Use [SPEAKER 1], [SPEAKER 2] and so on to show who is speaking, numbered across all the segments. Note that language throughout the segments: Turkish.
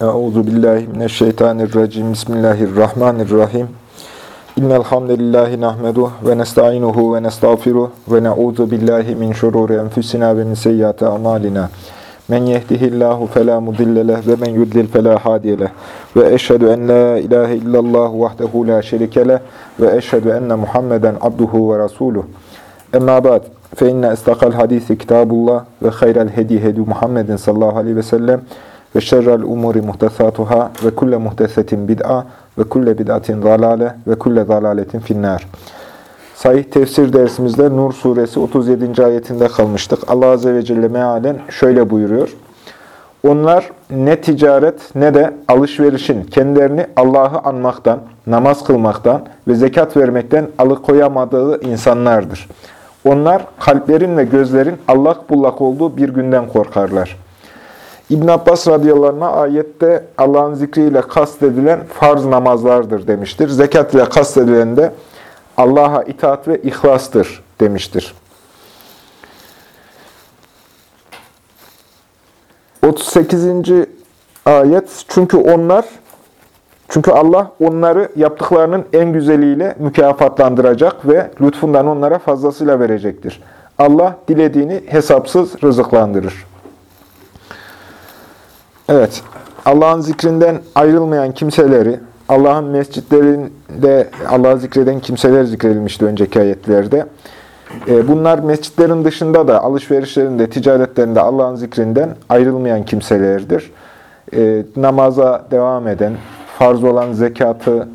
[SPEAKER 1] Euzu billahi mineşşeytanirracim. Bismillahirrahmanirrahim. İnnel hamdelellahi nahmedu ve nestainuhu ve nestağfiruh ve na'udzu billahi min şururi enfusina ve min seyyiati amalina. Men yehdihillahu fela mudille ve men yudlil fela hadiye. Ve eşhedü en la ilahe illallah vahdehu la şerike ve eşhedü enne Muhammeden abduhu ve resuluh. Emma ba'd. Fe inne istakal hadisi kitabullah ve hayral hedi hedi Muhammedin sallallahu aleyhi ve sellem ve şerrel umuri muhtesatuhâ ve kulle muhtesetin bid'a ve kulle bid'atin zalale ve kulle zalaletin finnâr. Sahih tefsir dersimizde Nur suresi 37. ayetinde kalmıştık. Allah Azze ve Celle mealen şöyle buyuruyor. Onlar ne ticaret ne de alışverişin kendilerini Allah'ı anmaktan, namaz kılmaktan ve zekat vermekten alıkoyamadığı insanlardır. Onlar kalplerin ve gözlerin allak bullak olduğu bir günden korkarlar. İbn Abbas radıyallahu ayette Allah'ın zikriyle kastedilen farz namazlardır demiştir. Zekat ile kastedilen de Allah'a itaat ve ihlastır demiştir. 38. ayet çünkü onlar çünkü Allah onları yaptıklarının en güzeliyle mükafatlandıracak ve lütfundan onlara fazlasıyla verecektir. Allah dilediğini hesapsız rızıklandırır. Evet, Allah'ın zikrinden ayrılmayan kimseleri, Allah'ın mescitlerinde Allah'ı zikreden kimseler zikredilmişti önceki ayetlerde. E, bunlar mescitlerin dışında da alışverişlerinde, ticaretlerinde Allah'ın zikrinden ayrılmayan kimselerdir. E, namaza devam eden, farz olan zekatı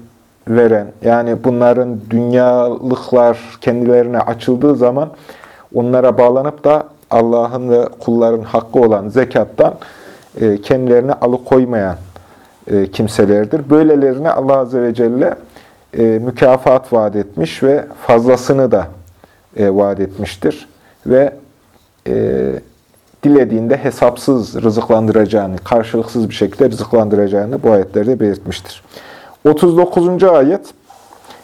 [SPEAKER 1] veren, yani bunların dünyalıklar kendilerine açıldığı zaman onlara bağlanıp da Allah'ın ve kulların hakkı olan zekattan e, kendilerini alıkoymayan e, kimselerdir. Böylelerine Allah Azze ve Celle e, mükafat vaat etmiş ve fazlasını da vaat etmiştir. Ve dilediğinde hesapsız rızıklandıracağını, karşılıksız bir şekilde rızıklandıracağını bu ayetlerde belirtmiştir. 39. ayet,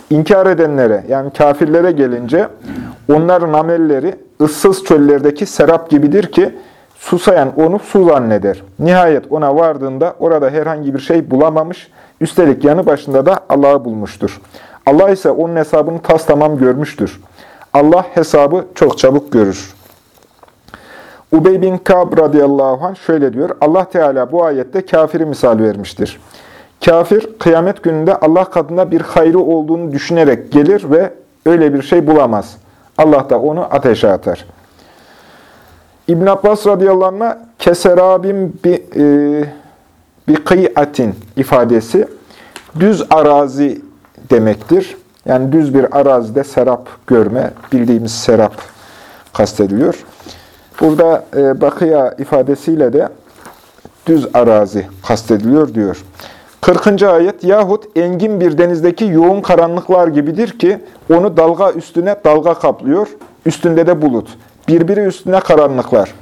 [SPEAKER 1] inkar edenlere yani kafirlere gelince onların amelleri ıssız çöllerdeki serap gibidir ki Susayan onu su zanneder. Nihayet ona vardığında orada herhangi bir şey bulamamış, üstelik yanı başında da Allah'ı bulmuştur. Allah ise onun hesabını tas tamam görmüştür. Allah hesabı çok çabuk görür. Ubey bin Kab radıyallahu anh şöyle diyor, Allah Teala bu ayette kafiri misal vermiştir. Kafir, kıyamet gününde Allah katında bir hayrı olduğunu düşünerek gelir ve öyle bir şey bulamaz. Allah da onu ateşe atar. İbn Abbas radıyallahu anh'a keserabim bir, e, bir kıyatin ifadesi düz arazi demektir. Yani düz bir arazide serap görme, bildiğimiz serap kastediliyor. Burada e, bakıya ifadesiyle de düz arazi kastediliyor diyor. 40. ayet yahut engin bir denizdeki yoğun karanlıklar gibidir ki onu dalga üstüne dalga kaplıyor, üstünde de bulut. Birbiri üstüne karanlıklar.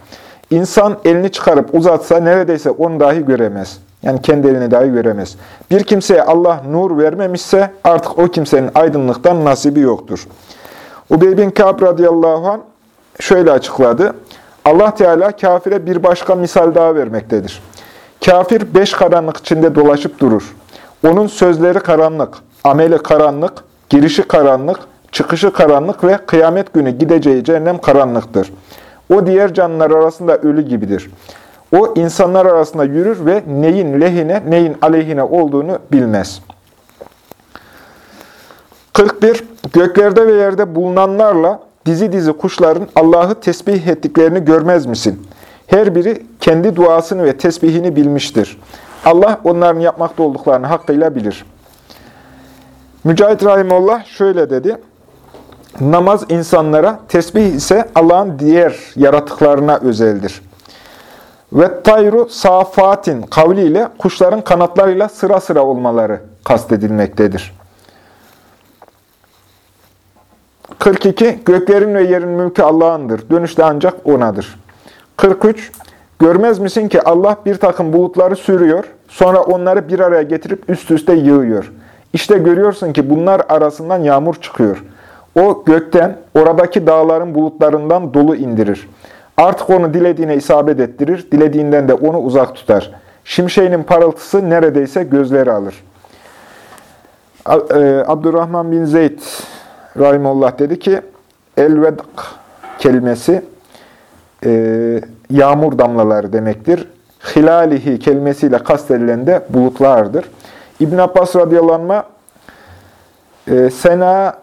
[SPEAKER 1] İnsan elini çıkarıp uzatsa neredeyse onu dahi göremez. Yani kendi elini dahi göremez. Bir kimseye Allah nur vermemişse artık o kimsenin aydınlıktan nasibi yoktur. Ubey bin Ka'b radıyallahu anh şöyle açıkladı. Allah Teala kafire bir başka misal daha vermektedir. Kafir beş karanlık içinde dolaşıp durur. Onun sözleri karanlık, ameli karanlık, girişi karanlık, Çıkışı karanlık ve kıyamet günü gideceği cehennem karanlıktır. O diğer canlılar arasında ölü gibidir. O insanlar arasında yürür ve neyin lehine, neyin aleyhine olduğunu bilmez. 41. Göklerde ve yerde bulunanlarla dizi dizi kuşların Allah'ı tesbih ettiklerini görmez misin? Her biri kendi duasını ve tesbihini bilmiştir. Allah onların yapmakta olduklarını hakkıyla bilir. Mücahit Rahimullah şöyle dedi. Namaz insanlara, tesbih ise Allah'ın diğer yaratıklarına özeldir. Ve tayru safatin kavliyle kuşların kanatlarıyla sıra sıra olmaları kastedilmektedir. 42. Göklerin ve yerin mülkü Allah'ındır. Dönüşte ancak O'nadır. 43. Görmez misin ki Allah bir takım bulutları sürüyor, sonra onları bir araya getirip üst üste yığıyor. İşte görüyorsun ki bunlar arasından yağmur çıkıyor. O gökten, oradaki dağların bulutlarından dolu indirir. Artık onu dilediğine isabet ettirir, dilediğinden de onu uzak tutar. Şimşeğinin parıltısı neredeyse gözleri alır. E, Abdurrahman bin Zeyd Rahimullah dedi ki, elvedk kelimesi e, yağmur damlaları demektir. Hilalihi kelimesiyle kastedilen de bulutlardır. İbn Abbas radıyallahu anh, e, sena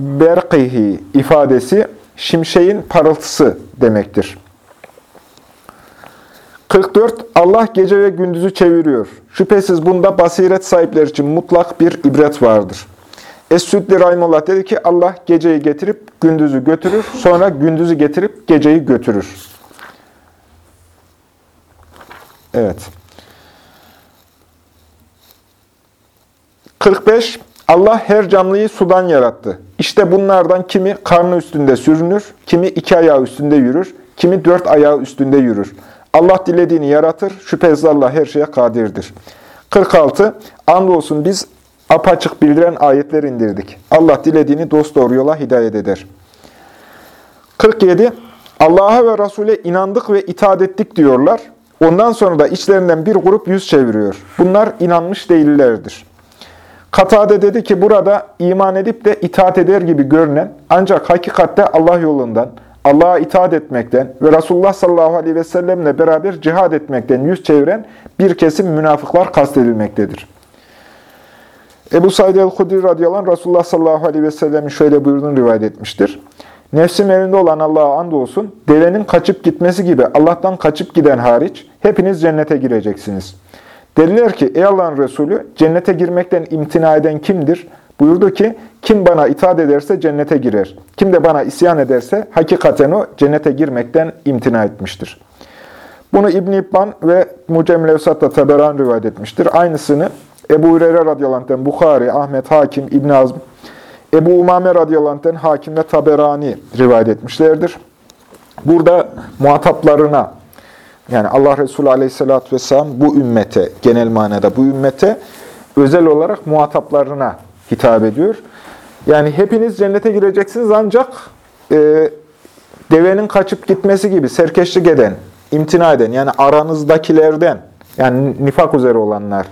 [SPEAKER 1] berkihi ifadesi şimşeğin parıltısı demektir. 44. Allah gece ve gündüzü çeviriyor. Şüphesiz bunda basiret sahipleri için mutlak bir ibret vardır. Es-Süddi Rahimullah dedi ki Allah geceyi getirip gündüzü götürür, sonra gündüzü getirip geceyi götürür. Evet. 45. Allah her canlıyı sudan yarattı. İşte bunlardan kimi karnı üstünde sürünür, kimi iki ayağı üstünde yürür, kimi dört ayağı üstünde yürür. Allah dilediğini yaratır, şüphesiz Allah her şeye kadirdir. 46. Andolsun biz apaçık bildiren ayetler indirdik. Allah dilediğini dosdoğru yola hidayet eder. 47. Allah'a ve Resul'e inandık ve itaat ettik diyorlar. Ondan sonra da içlerinden bir grup yüz çeviriyor. Bunlar inanmış değillerdir. Katade dedi ki burada iman edip de itaat eder gibi görünen ancak hakikatte Allah yolundan, Allah'a itaat etmekten ve Resulullah sallallahu aleyhi ve sellemle beraber cihad etmekten yüz çeviren bir kesim münafıklar kastedilmektedir. Ebu Said el-Hudri radıyallahu anh Resulullah sallallahu aleyhi ve sellemin şöyle buyurduğunu rivayet etmiştir. Nefsim elinde olan Allah'a andolsun, devenin kaçıp gitmesi gibi Allah'tan kaçıp giden hariç hepiniz cennete gireceksiniz. Dediler ki, ey Allah'ın Resulü, cennete girmekten imtina eden kimdir? Buyurdu ki, kim bana itaat ederse cennete girer. Kim de bana isyan ederse hakikaten o cennete girmekten imtina etmiştir. Bunu İbn-i İbban ve Mucem Levsat'ta Taberan rivayet etmiştir. Aynısını Ebu Hureyre radıyallahu Bukhari, Ahmet Hakim, İbn Azm, Ebu Umame radıyallahu Hakim ve Taberani rivayet etmişlerdir. Burada muhataplarına, yani Allah Resulü aleyhissalatü vesselam bu ümmete, genel manada bu ümmete, özel olarak muhataplarına hitap ediyor. Yani hepiniz cennete gireceksiniz ancak e, devenin kaçıp gitmesi gibi serkeşlik eden, imtina eden, yani aranızdakilerden, yani nifak üzere olanlar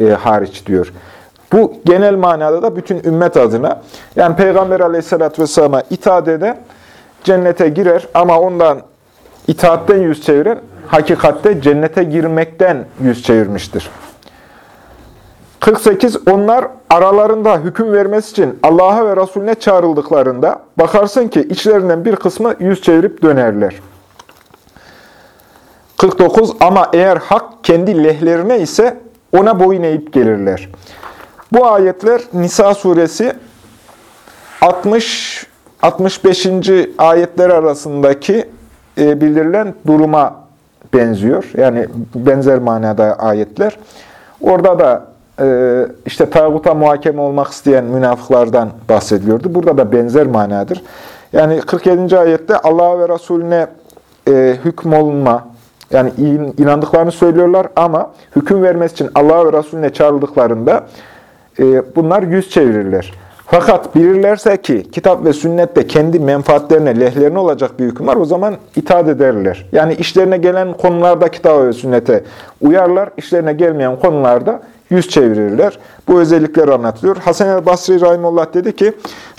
[SPEAKER 1] e, hariç diyor. Bu genel manada da bütün ümmet adına, yani Peygamber aleyhissalatü vesselam'a itaat eden cennete girer ama ondan itaatten yüz çeviren hakikatte cennete girmekten yüz çevirmiştir. 48. Onlar aralarında hüküm vermesi için Allah'a ve Resulüne çağrıldıklarında bakarsın ki içlerinden bir kısmı yüz çevirip dönerler. 49. Ama eğer hak kendi lehlerine ise ona boyun eğip gelirler. Bu ayetler Nisa suresi 60 65. ayetler arasındaki e, bildirilen duruma benziyor. Yani benzer manada ayetler. Orada da e, işte tağuta muhakeme olmak isteyen münafıklardan bahsediliyordu. Burada da benzer manadır. Yani 47. ayette Allah ve Resulüne e, hükmolunma, yani inandıklarını söylüyorlar ama hüküm vermesi için Allah ve Resulüne çağrıldıklarında e, bunlar yüz çevirirler. Fakat bilirlerse ki kitap ve sünnette kendi menfaatlerine, lehlerine olacak bir hüküm var, o zaman itaat ederler. Yani işlerine gelen konularda kitap ve sünnete uyarlar, işlerine gelmeyen konularda yüz çevirirler. Bu özellikler anlatılıyor. Hasan el Basri Rahimullah dedi ki,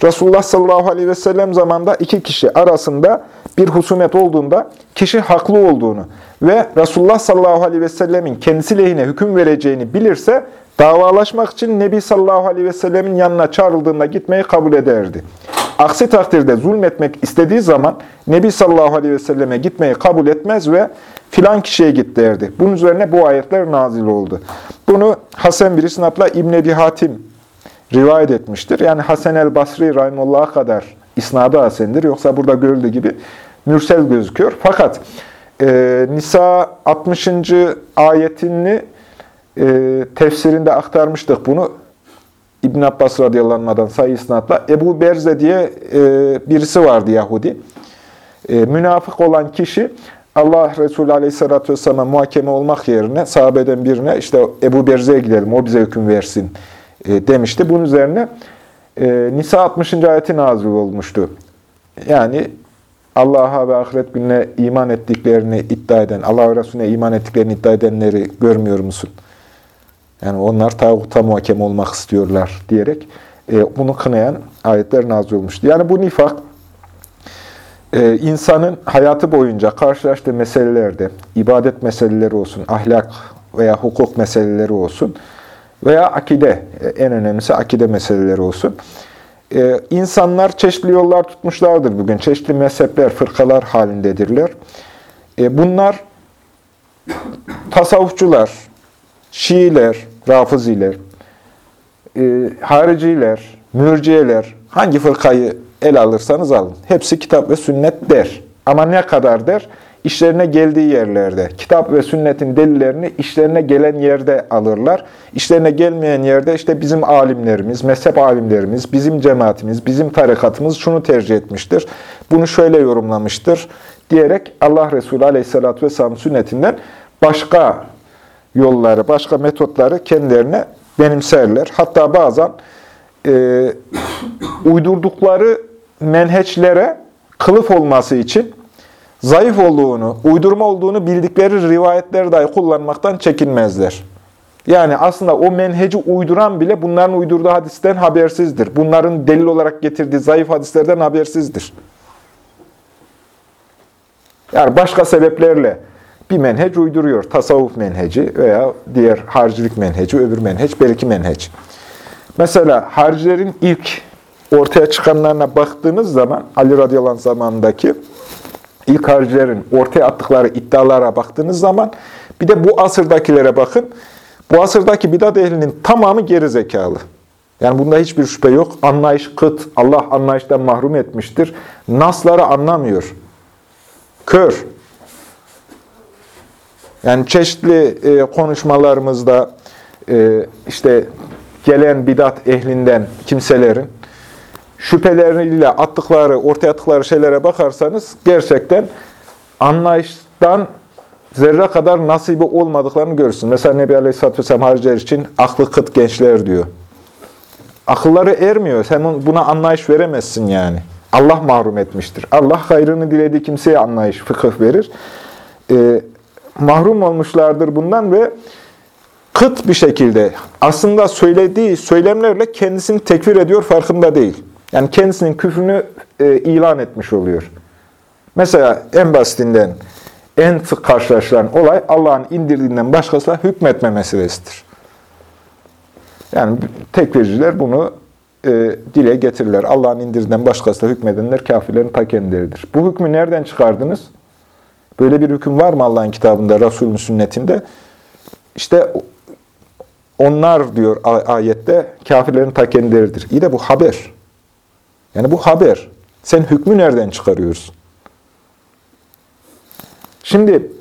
[SPEAKER 1] Resulullah sallallahu aleyhi ve sellem zamanında iki kişi arasında bir husumet olduğunda kişi haklı olduğunu ve Resulullah sallallahu aleyhi ve sellemin kendisi lehine hüküm vereceğini bilirse Davalaşmak için Nebi sallallahu aleyhi ve sellemin yanına çağrıldığında gitmeyi kabul ederdi. Aksi takdirde zulmetmek istediği zaman Nebi sallallahu aleyhi ve selleme gitmeyi kabul etmez ve filan kişiye git derdi. Bunun üzerine bu ayetler nazil oldu. Bunu Hasan bir isnatla İbn Ebi Hatim rivayet etmiştir. Yani Hasan el Basri rahimullah'a kadar isnadı hasendir. Yoksa burada görüldüğü gibi mürsel gözüküyor. Fakat e, Nisa 60. ayetini e, tefsirinde aktarmıştık bunu. İbn Abbas radıyallahu sayı isnatla. Ebu Berze diye e, birisi vardı Yahudi. E, münafık olan kişi Allah Resulü aleyhissalatü vesselam'a muhakeme olmak yerine sahabeden birine işte Ebu Berze'ye gidelim o bize hüküm versin e, demişti. Bunun üzerine e, Nisa 60. ayeti nazil olmuştu. Yani Allah'a ve ahiret gününe iman ettiklerini iddia eden, Allah ve Resulüne iman ettiklerini iddia edenleri görmüyor musun? Yani onlar tağuta muhakem olmak istiyorlar diyerek e, bunu kınayan ayetler nazil olmuştu. Yani bu nifak e, insanın hayatı boyunca karşılaştığı meselelerde, ibadet meseleleri olsun, ahlak veya hukuk meseleleri olsun veya akide, e, en önemlisi akide meseleleri olsun. Ee, insanlar çeşitli yollar tutmuşlardır bugün. Çeşitli mezhepler, fırkalar halindedirler. Ee, bunlar tasavvufçular, Şiiler, Rafiziler, e, hariciler, mürciyeler, hangi fırkayı el alırsanız alın. Hepsi kitap ve sünnet der. Ama ne kadar der? işlerine geldiği yerlerde, kitap ve sünnetin delillerini işlerine gelen yerde alırlar. İşlerine gelmeyen yerde işte bizim alimlerimiz, mezhep alimlerimiz, bizim cemaatimiz, bizim tarikatımız şunu tercih etmiştir. Bunu şöyle yorumlamıştır diyerek Allah Resulü Aleyhisselatü Vesselam sünnetinden başka yolları, başka metotları kendilerine benimserler. Hatta bazen e, uydurdukları menheçlere kılıf olması için zayıf olduğunu, uydurma olduğunu bildikleri rivayetleri dahi kullanmaktan çekinmezler. Yani aslında o menheci uyduran bile bunların uydurduğu hadisten habersizdir. Bunların delil olarak getirdiği zayıf hadislerden habersizdir. Yani başka sebeplerle bir menhec uyduruyor. Tasavvuf menheci veya diğer harcilik menheci, öbür menheç, belki menheç. Mesela harcilerin ilk ortaya çıkanlarına baktığınız zaman, Ali radıyallahu anh zamanındaki ilk haricilerin ortaya attıkları iddialara baktığınız zaman bir de bu asırdakilere bakın. Bu asırdaki bidat ehlinin tamamı geri zekalı. Yani bunda hiçbir şüphe yok. Anlayış kıt. Allah anlayıştan mahrum etmiştir. Nasları anlamıyor. Kör. Yani çeşitli e, konuşmalarımızda e, işte gelen bidat ehlinden kimselerin şüpheleriyle attıkları, ortaya attıkları şeylere bakarsanız gerçekten anlayıştan zerre kadar nasibi olmadıklarını görürsün. Mesela Nebi Aleyhisselatü Vesselam hariciler için aklı kıt gençler diyor. Akılları ermiyor. Sen buna anlayış veremezsin yani. Allah mahrum etmiştir. Allah hayrını dilediği kimseye anlayış, fıkıh verir. Ee, mahrum olmuşlardır bundan ve kıt bir şekilde aslında söylediği söylemlerle kendisini tekfir ediyor, farkında değil. Yani kendisinin küfrünü e, ilan etmiş oluyor. Mesela en basitinden, en sık karşılaşılan olay Allah'ın indirdiğinden başkasına hükmetme meselesidir. Yani tekfirciler bunu e, dile getirirler. Allah'ın indirdiğinden başkasına hükmedenler kafirlerin ta kendileridir. Bu hükmü nereden çıkardınız? Böyle bir hüküm var mı Allah'ın kitabında, Resulün sünnetinde? İşte onlar diyor ayette kafirlerin ta kendileridir. İyi de bu haber. Yani bu haber. Sen hükmü nereden çıkarıyorsun? Şimdi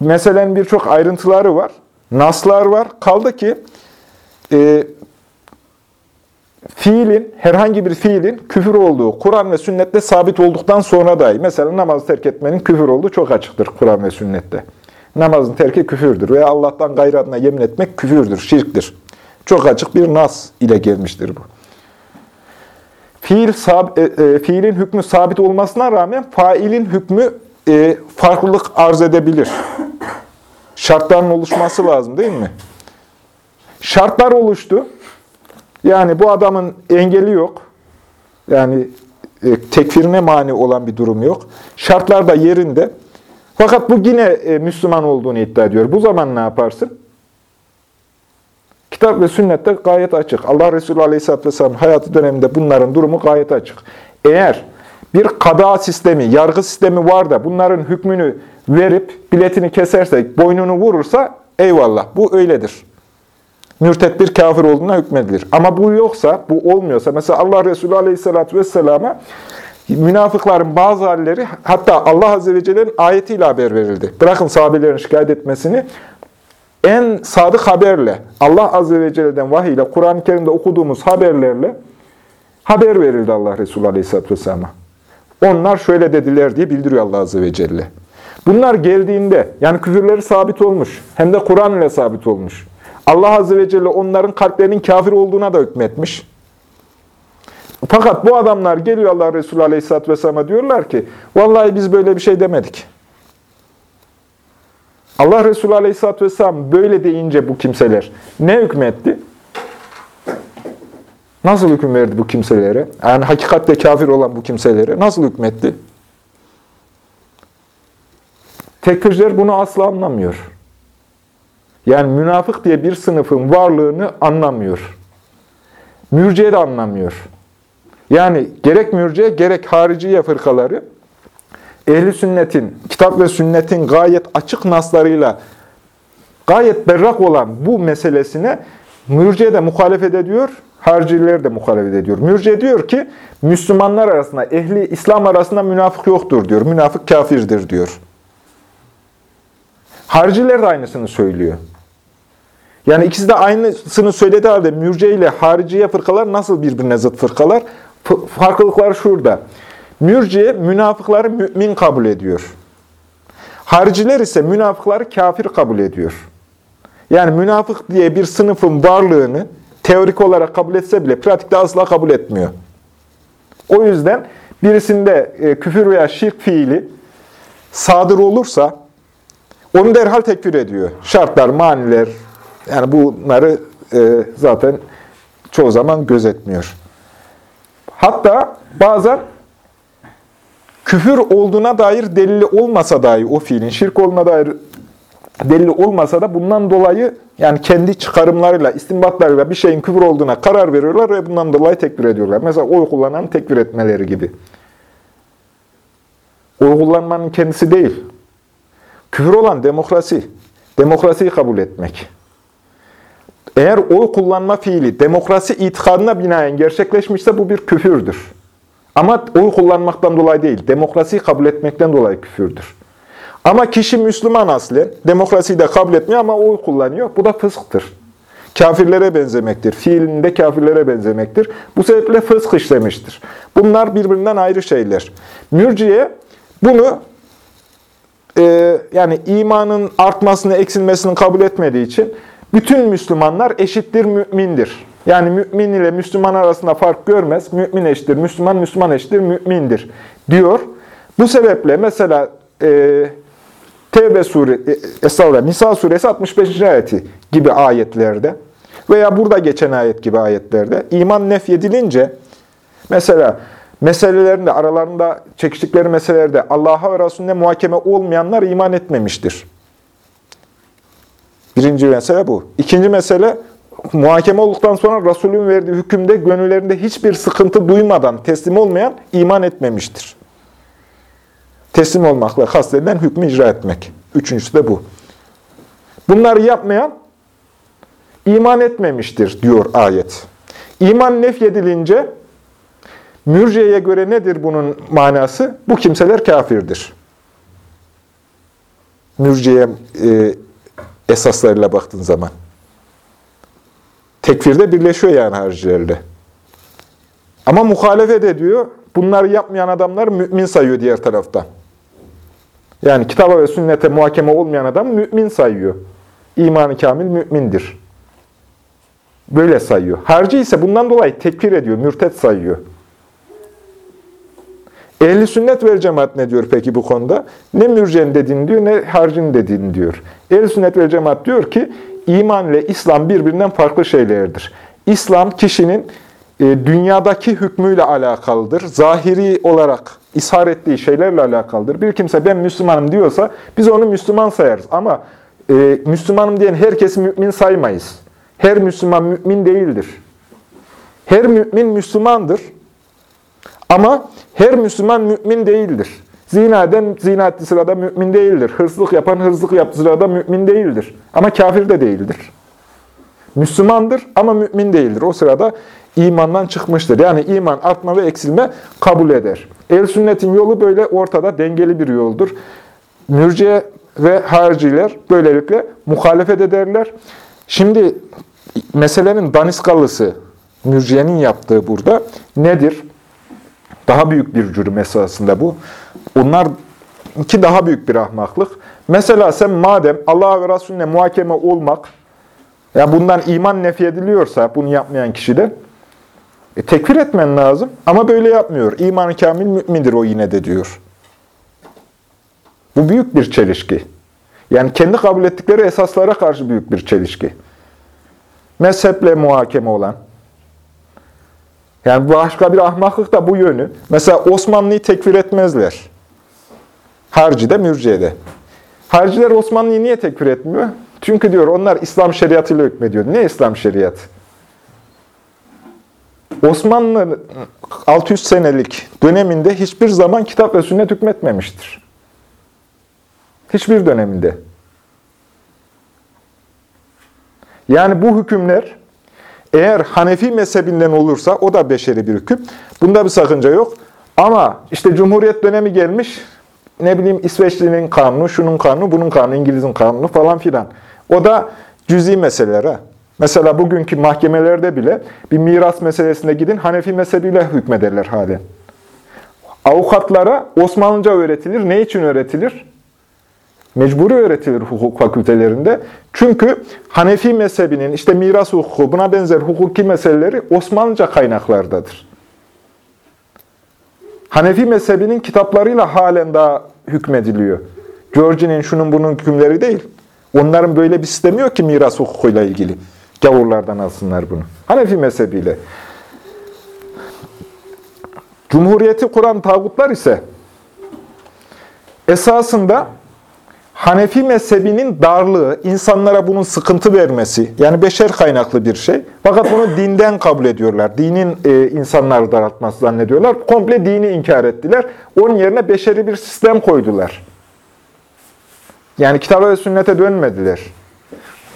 [SPEAKER 1] meselenin birçok ayrıntıları var. Naslar var. Kaldı ki e, fiilin, herhangi bir fiilin küfür olduğu, Kur'an ve sünnette sabit olduktan sonra dahi, mesela namazı terk etmenin küfür olduğu çok açıktır Kur'an ve sünnette. Namazın terki küfürdür veya Allah'tan gayrı yemin etmek küfürdür, şirktir. Çok açık bir nas ile gelmiştir bu. Fiil, sab, e, e, fiilin hükmü sabit olmasına rağmen failin hükmü e, farklılık arz edebilir. Şartların oluşması lazım değil mi? Şartlar oluştu. Yani bu adamın engeli yok. Yani e, tekfirine mani olan bir durum yok. Şartlar da yerinde. Fakat bu yine e, Müslüman olduğunu iddia ediyor. Bu zaman ne yaparsın? Kitap ve sünnette gayet açık. Allah Resulü Aleyhisselatü Vesselam hayatı döneminde bunların durumu gayet açık. Eğer bir kada sistemi, yargı sistemi var da bunların hükmünü verip biletini kesersek, boynunu vurursa eyvallah bu öyledir. Mürtet bir kafir olduğuna hükmedilir. Ama bu yoksa, bu olmuyorsa, mesela Allah Resulü Aleyhisselatü Vesselam'a münafıkların bazı halleri, hatta Allah Azze ve Celle'nin ayetiyle haber verildi. Bırakın sahabelerin şikayet etmesini, en sadık haberle, Allah Azze ve Celle'den vahiy ile, Kur'an-ı Kerim'de okuduğumuz haberlerle haber verildi Allah Resulü Aleyhisselatü Vesselam'a. Onlar şöyle dediler diye bildiriyor Allah Azze ve Celle. Bunlar geldiğinde, yani küfürleri sabit olmuş, hem de Kur'an ile sabit olmuş. Allah Azze ve Celle onların kalplerinin kafir olduğuna da hükmetmiş. Fakat bu adamlar geliyor Allah Resulü Aleyhisselatü Vesselam'a diyorlar ki, vallahi biz böyle bir şey demedik. Allah Resulü Aleyhisselatü Vesselam böyle deyince bu kimseler ne hükmetti? Nasıl hüküm verdi bu kimselere? Yani hakikatte kafir olan bu kimselere nasıl hükmetti? Tekfirciler bunu asla anlamıyor. Yani münafık diye bir sınıfın varlığını anlamıyor. Mürciye de anlamıyor. Yani gerek mürciye gerek hariciye fırkaları ehli sünnetin, kitap ve sünnetin gayet açık naslarıyla gayet berrak olan bu meselesine mürciye de muhalefet ediyor, hariciler de muhalefet ediyor. Mürciye diyor ki Müslümanlar arasında, ehli İslam arasında münafık yoktur diyor. Münafık kafirdir diyor. Hariciler de aynısını söylüyor. Yani ikisi de aynısını söylediği halde mürciye ile hariciye fırkalar nasıl birbirine zıt fırkalar? Farklılıklar şurada. Mürciye münafıkları mümin kabul ediyor. Hariciler ise münafıkları kafir kabul ediyor. Yani münafık diye bir sınıfın varlığını teorik olarak kabul etse bile pratikte asla kabul etmiyor. O yüzden birisinde e, küfür veya şirk fiili sadır olursa onu derhal tekfir ediyor. Şartlar, maniler, yani bunları e, zaten çoğu zaman gözetmiyor. Hatta bazen küfür olduğuna dair delili olmasa dahi o fiilin şirk olduğuna dair delili olmasa da bundan dolayı yani kendi çıkarımlarıyla, istinbatlarıyla bir şeyin küfür olduğuna karar veriyorlar ve bundan dolayı tekfir ediyorlar. Mesela oy kullanan tekfir etmeleri gibi. Oy kullanmanın kendisi değil. Küfür olan demokrasi. Demokrasiyi kabul etmek. Eğer oy kullanma fiili demokrasi itikadına binaen gerçekleşmişse bu bir küfürdür. Ama oy kullanmaktan dolayı değil, demokrasiyi kabul etmekten dolayı küfürdür. Ama kişi Müslüman aslen, demokrasiyi de kabul etmiyor ama oy kullanıyor. Bu da fısktır. Kafirlere benzemektir. Fiilinde kafirlere benzemektir. Bu sebeple fısk işlemiştir. Bunlar birbirinden ayrı şeyler. Mürciye bunu e, yani imanın artmasını, eksilmesini kabul etmediği için bütün Müslümanlar eşittir mümindir. Yani mümin ile Müslüman arasında fark görmez. Mümin eşittir, Müslüman, Müslüman eşittir, mümindir diyor. Bu sebeple mesela e, Tevbe suresi, e, Estağfurullah, Nisa suresi 65. ayeti gibi ayetlerde veya burada geçen ayet gibi ayetlerde iman nefyedilince mesela meselelerinde, aralarında çekiştikleri meselelerde Allah'a ve Resulüne muhakeme olmayanlar iman etmemiştir. Birinci mesele bu. İkinci mesele, muhakeme olduktan sonra Resulün verdiği hükümde gönüllerinde hiçbir sıkıntı duymadan teslim olmayan iman etmemiştir. Teslim olmakla kastedilen hükmü icra etmek. Üçüncüsü de bu. Bunları yapmayan iman etmemiştir diyor ayet. İman nefyedilince mürciyeye göre nedir bunun manası? Bu kimseler kafirdir. Mürciye e, esaslarıyla baktığın zaman. Tekfirde birleşiyor yani haricilerle. Ama muhalefet ediyor. Bunları yapmayan adamlar mümin sayıyor diğer tarafta. Yani kitaba ve sünnete muhakeme olmayan adam mümin sayıyor. İmanı kamil mümindir. Böyle sayıyor. Harci ise bundan dolayı tekfir ediyor, mürtet sayıyor. Ehli sünnet ve cemaat ne diyor peki bu konuda? Ne mürcenin dediğini diyor, ne harcinin dediğini diyor. Ehli sünnet ve cemaat diyor ki, iman ile İslam birbirinden farklı şeylerdir. İslam kişinin e, dünyadaki hükmüyle alakalıdır. Zahiri olarak ishar ettiği şeylerle alakalıdır. Bir kimse ben Müslümanım diyorsa biz onu Müslüman sayarız. Ama e, Müslümanım diyen herkesi mümin saymayız. Her Müslüman mümin değildir. Her mümin Müslümandır. Ama her Müslüman mümin değildir. Zina eden zina ettiği sırada mümin değildir. Hırsızlık yapan hırsızlık yaptığı sırada mümin değildir. Ama kafir de değildir. Müslümandır ama mümin değildir. O sırada imandan çıkmıştır. Yani iman artma ve eksilme kabul eder. El sünnetin yolu böyle ortada dengeli bir yoldur. Mürciye ve hariciler böylelikle muhalefet ederler. Şimdi meselenin daniskalısı, mürciyenin yaptığı burada nedir? Daha büyük bir cürüm esasında bu. Onlar ki daha büyük bir ahmaklık. Mesela sen madem Allah ve Resulüne muhakeme olmak, ya bundan iman nefi ediliyorsa, bunu yapmayan kişide, E, tekfir etmen lazım ama böyle yapmıyor. İman-ı kamil mümindir o yine de diyor. Bu büyük bir çelişki. Yani kendi kabul ettikleri esaslara karşı büyük bir çelişki. Mezheple muhakeme olan. Yani başka bir ahmaklık da bu yönü. Mesela Osmanlı'yı tekfir etmezler. Harci'de, Mürciye'de. Harciler Osmanlı'yı niye tekfir etmiyor? Çünkü diyor onlar İslam şeriatıyla hükmediyor. Ne İslam şeriatı? Osmanlı 600 senelik döneminde hiçbir zaman kitap ve sünnet hükmetmemiştir. Hiçbir döneminde. Yani bu hükümler eğer Hanefi mezhebinden olursa o da beşeri bir hüküm. Bunda bir sakınca yok. Ama işte Cumhuriyet dönemi gelmiş, ne bileyim İsveçli'nin kanunu, şunun kanunu, bunun kanunu, İngiliz'in kanunu falan filan. O da cüzi meseleler. Ha. Mesela bugünkü mahkemelerde bile bir miras meselesine gidin, Hanefi mezhebiyle hükmederler halen. Avukatlara Osmanlıca öğretilir. Ne için öğretilir? Mecburi öğretilir hukuk fakültelerinde. Çünkü Hanefi mezhebinin işte miras hukuku, buna benzer hukuki meseleleri Osmanlıca kaynaklardadır. Hanefi mezhebinin kitaplarıyla halen daha hükmediliyor. George'nin şunun bunun hükümleri değil. Onların böyle bir sistemi yok ki miras hukukuyla ilgili. Gavurlardan alsınlar bunu. Hanefi mezhebiyle. Cumhuriyeti kuran tağutlar ise esasında Hanefi mezhebinin darlığı, insanlara bunun sıkıntı vermesi, yani beşer kaynaklı bir şey. Fakat bunu dinden kabul ediyorlar. Dinin e, insanları daraltması zannediyorlar. Komple dini inkar ettiler. Onun yerine beşeri bir sistem koydular. Yani kitaba ve sünnete dönmediler.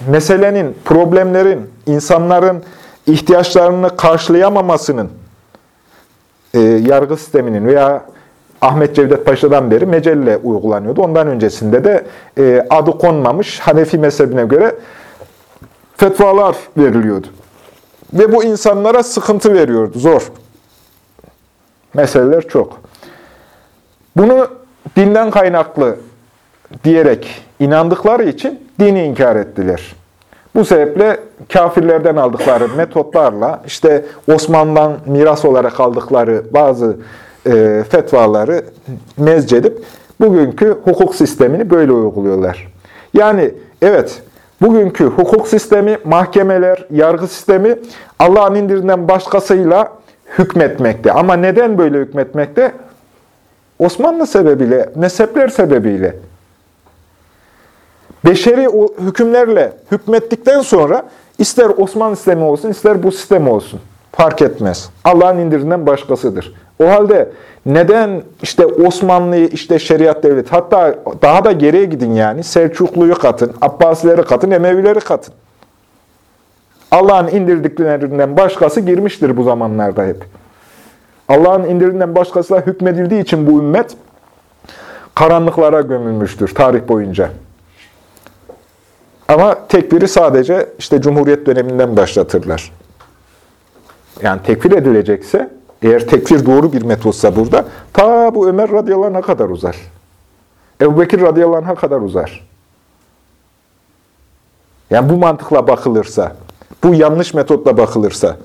[SPEAKER 1] Meselenin, problemlerin, insanların ihtiyaçlarını karşılayamamasının, e, yargı sisteminin veya Ahmet Cevdet Paşa'dan beri mecelle uygulanıyordu. Ondan öncesinde de e, adı konmamış Hanefi mezhebine göre fetvalar veriliyordu. Ve bu insanlara sıkıntı veriyordu, zor. Meseleler çok. Bunu dinden kaynaklı diyerek inandıkları için dini inkar ettiler. Bu sebeple kafirlerden aldıkları metotlarla, işte Osmanlı'dan miras olarak aldıkları bazı e, fetvaları mezcedip bugünkü hukuk sistemini böyle uyguluyorlar. Yani evet, bugünkü hukuk sistemi, mahkemeler, yargı sistemi Allah'ın indirinden başkasıyla hükmetmekte. Ama neden böyle hükmetmekte? Osmanlı sebebiyle, mezhepler sebebiyle. Beşeri hükümlerle hükmettikten sonra ister Osmanlı sistemi olsun, ister bu sistem olsun. Fark etmez. Allah'ın indirinden başkasıdır. O halde neden işte Osmanlı'yı işte şeriat devleti, hatta daha da geriye gidin yani, Selçuklu'yu katın, Abbasileri katın, Emevileri katın. Allah'ın indirdiklerinden başkası girmiştir bu zamanlarda hep. Allah'ın indirdiğinden başkasıyla hükmedildiği için bu ümmet karanlıklara gömülmüştür tarih boyunca. Ama tekbiri sadece işte Cumhuriyet döneminden başlatırlar. Yani tekfir edilecekse, eğer tekfir doğru bir metotsa burada, ta bu Ömer radıyallahu anh'a kadar uzar. Ebu Bekir radıyallahu kadar uzar. Yani bu mantıkla bakılırsa, bu yanlış metotla bakılırsa,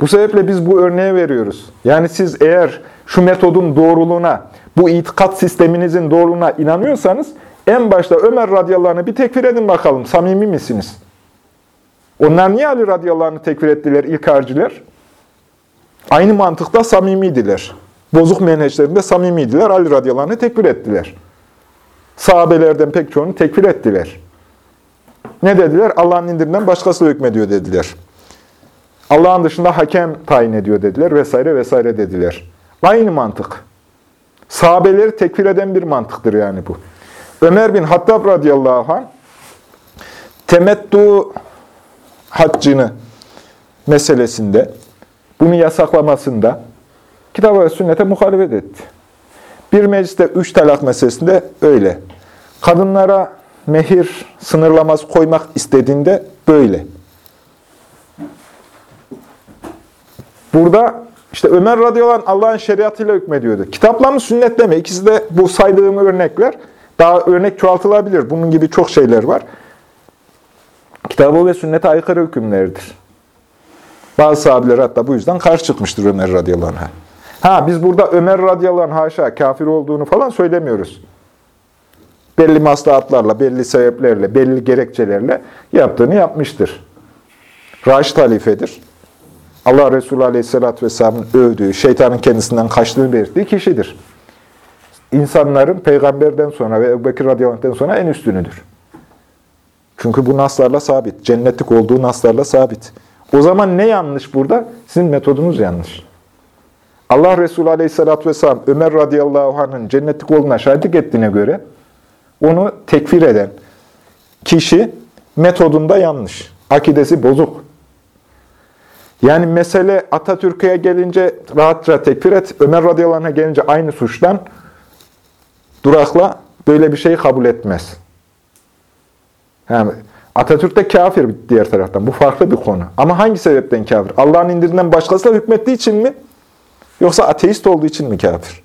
[SPEAKER 1] bu sebeple biz bu örneği veriyoruz. Yani siz eğer şu metodun doğruluğuna, bu itikat sisteminizin doğruluğuna inanıyorsanız, en başta Ömer radıyallahu bir tekfir edin bakalım, samimi misiniz? Onlar niye Ali radıyallahu tekfir ettiler ilk harciler? Aynı mantıkta samimiydiler. Bozuk menheçlerinde samimiydiler. Ali radıyallahu anh'ı tekfir ettiler. Sahabelerden pek çoğunu tekfir ettiler. Ne dediler? Allah'ın indirinden başkası hükmediyor dediler. Allah'ın dışında hakem tayin ediyor dediler vesaire vesaire dediler. Aynı mantık. Sahabeleri tekfir eden bir mantıktır yani bu. Ömer bin Hattab radıyallahu anh temettu haccını meselesinde, bunu yasaklamasında kitap ve sünnete muhalefet etti. Bir mecliste üç talak meselesinde öyle. Kadınlara mehir sınırlaması koymak istediğinde böyle. Burada işte Ömer radıyallahu anh Allah'ın şeriatıyla hükmediyordu. Kitapla mı sünnetle mi? İkisi de bu saydığım örnekler. Daha örnek çoğaltılabilir. Bunun gibi çok şeyler var. Kitabı ve sünnete aykırı hükümleridir. Bazı sahabeler hatta bu yüzden karşı çıkmıştır Ömer radıyallahu. Ha biz burada Ömer radıyallahu haşa kafir olduğunu falan söylemiyoruz. Belli maslahatlarla, belli sebeplerle, belli gerekçelerle yaptığını yapmıştır. Raşid halifedir. Allah Resulü Aleyhisselatü Vesselam'ın övdüğü, şeytanın kendisinden kaçtığını belirttiği kişidir. İnsanların peygamberden sonra ve Ebu Bekir radıyallahu sonra en üstünüdür. Çünkü bu naslarla sabit. Cennetlik olduğu naslarla sabit. O zaman ne yanlış burada? Sizin metodunuz yanlış. Allah Resulü Aleyhisselatü Vesselam Ömer radıyallahu anh'ın cennetlik olduğuna şahitlik ettiğine göre onu tekfir eden kişi metodunda yanlış. Akidesi bozuk. Yani mesele Atatürk'e gelince rahatça tekfir et, Ömer radıyallahu anh'a gelince aynı suçtan durakla böyle bir şeyi kabul etmez. Yani Atatürk de kafir diğer taraftan. Bu farklı bir konu. Ama hangi sebepten kafir? Allah'ın indirinden başkasıyla hükmettiği için mi? Yoksa ateist olduğu için mi kafir?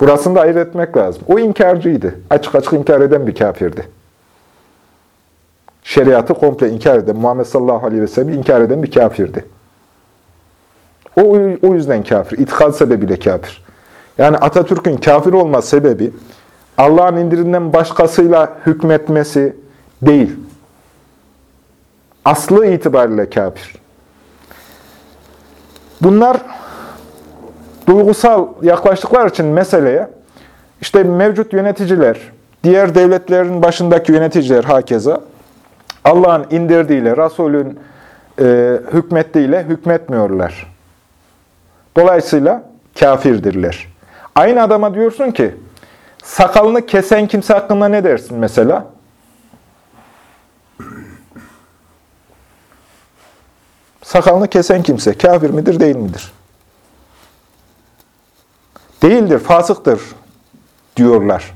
[SPEAKER 1] Burasını da ayırt etmek lazım. O inkarcıydı. Açık açık inkar eden bir kafirdi. Şeriatı komple inkar eden, Muhammed sallallahu aleyhi ve sellem inkar eden bir kafirdi. O, o yüzden kafir. İtikad sebebiyle kafir. Yani Atatürk'ün kafir olma sebebi Allah'ın indirinden başkasıyla hükmetmesi değil. Aslı itibariyle kafir. Bunlar duygusal yaklaştıklar için meseleye işte mevcut yöneticiler, diğer devletlerin başındaki yöneticiler hakeza Allah'ın indirdiğiyle, Resul'ün e, hükmettiğiyle hükmetmiyorlar. Dolayısıyla kafirdirler. Aynı adama diyorsun ki, sakalını kesen kimse hakkında ne dersin mesela? Sakalını kesen kimse kafir midir, değil midir? Değildir, fasıktır diyorlar.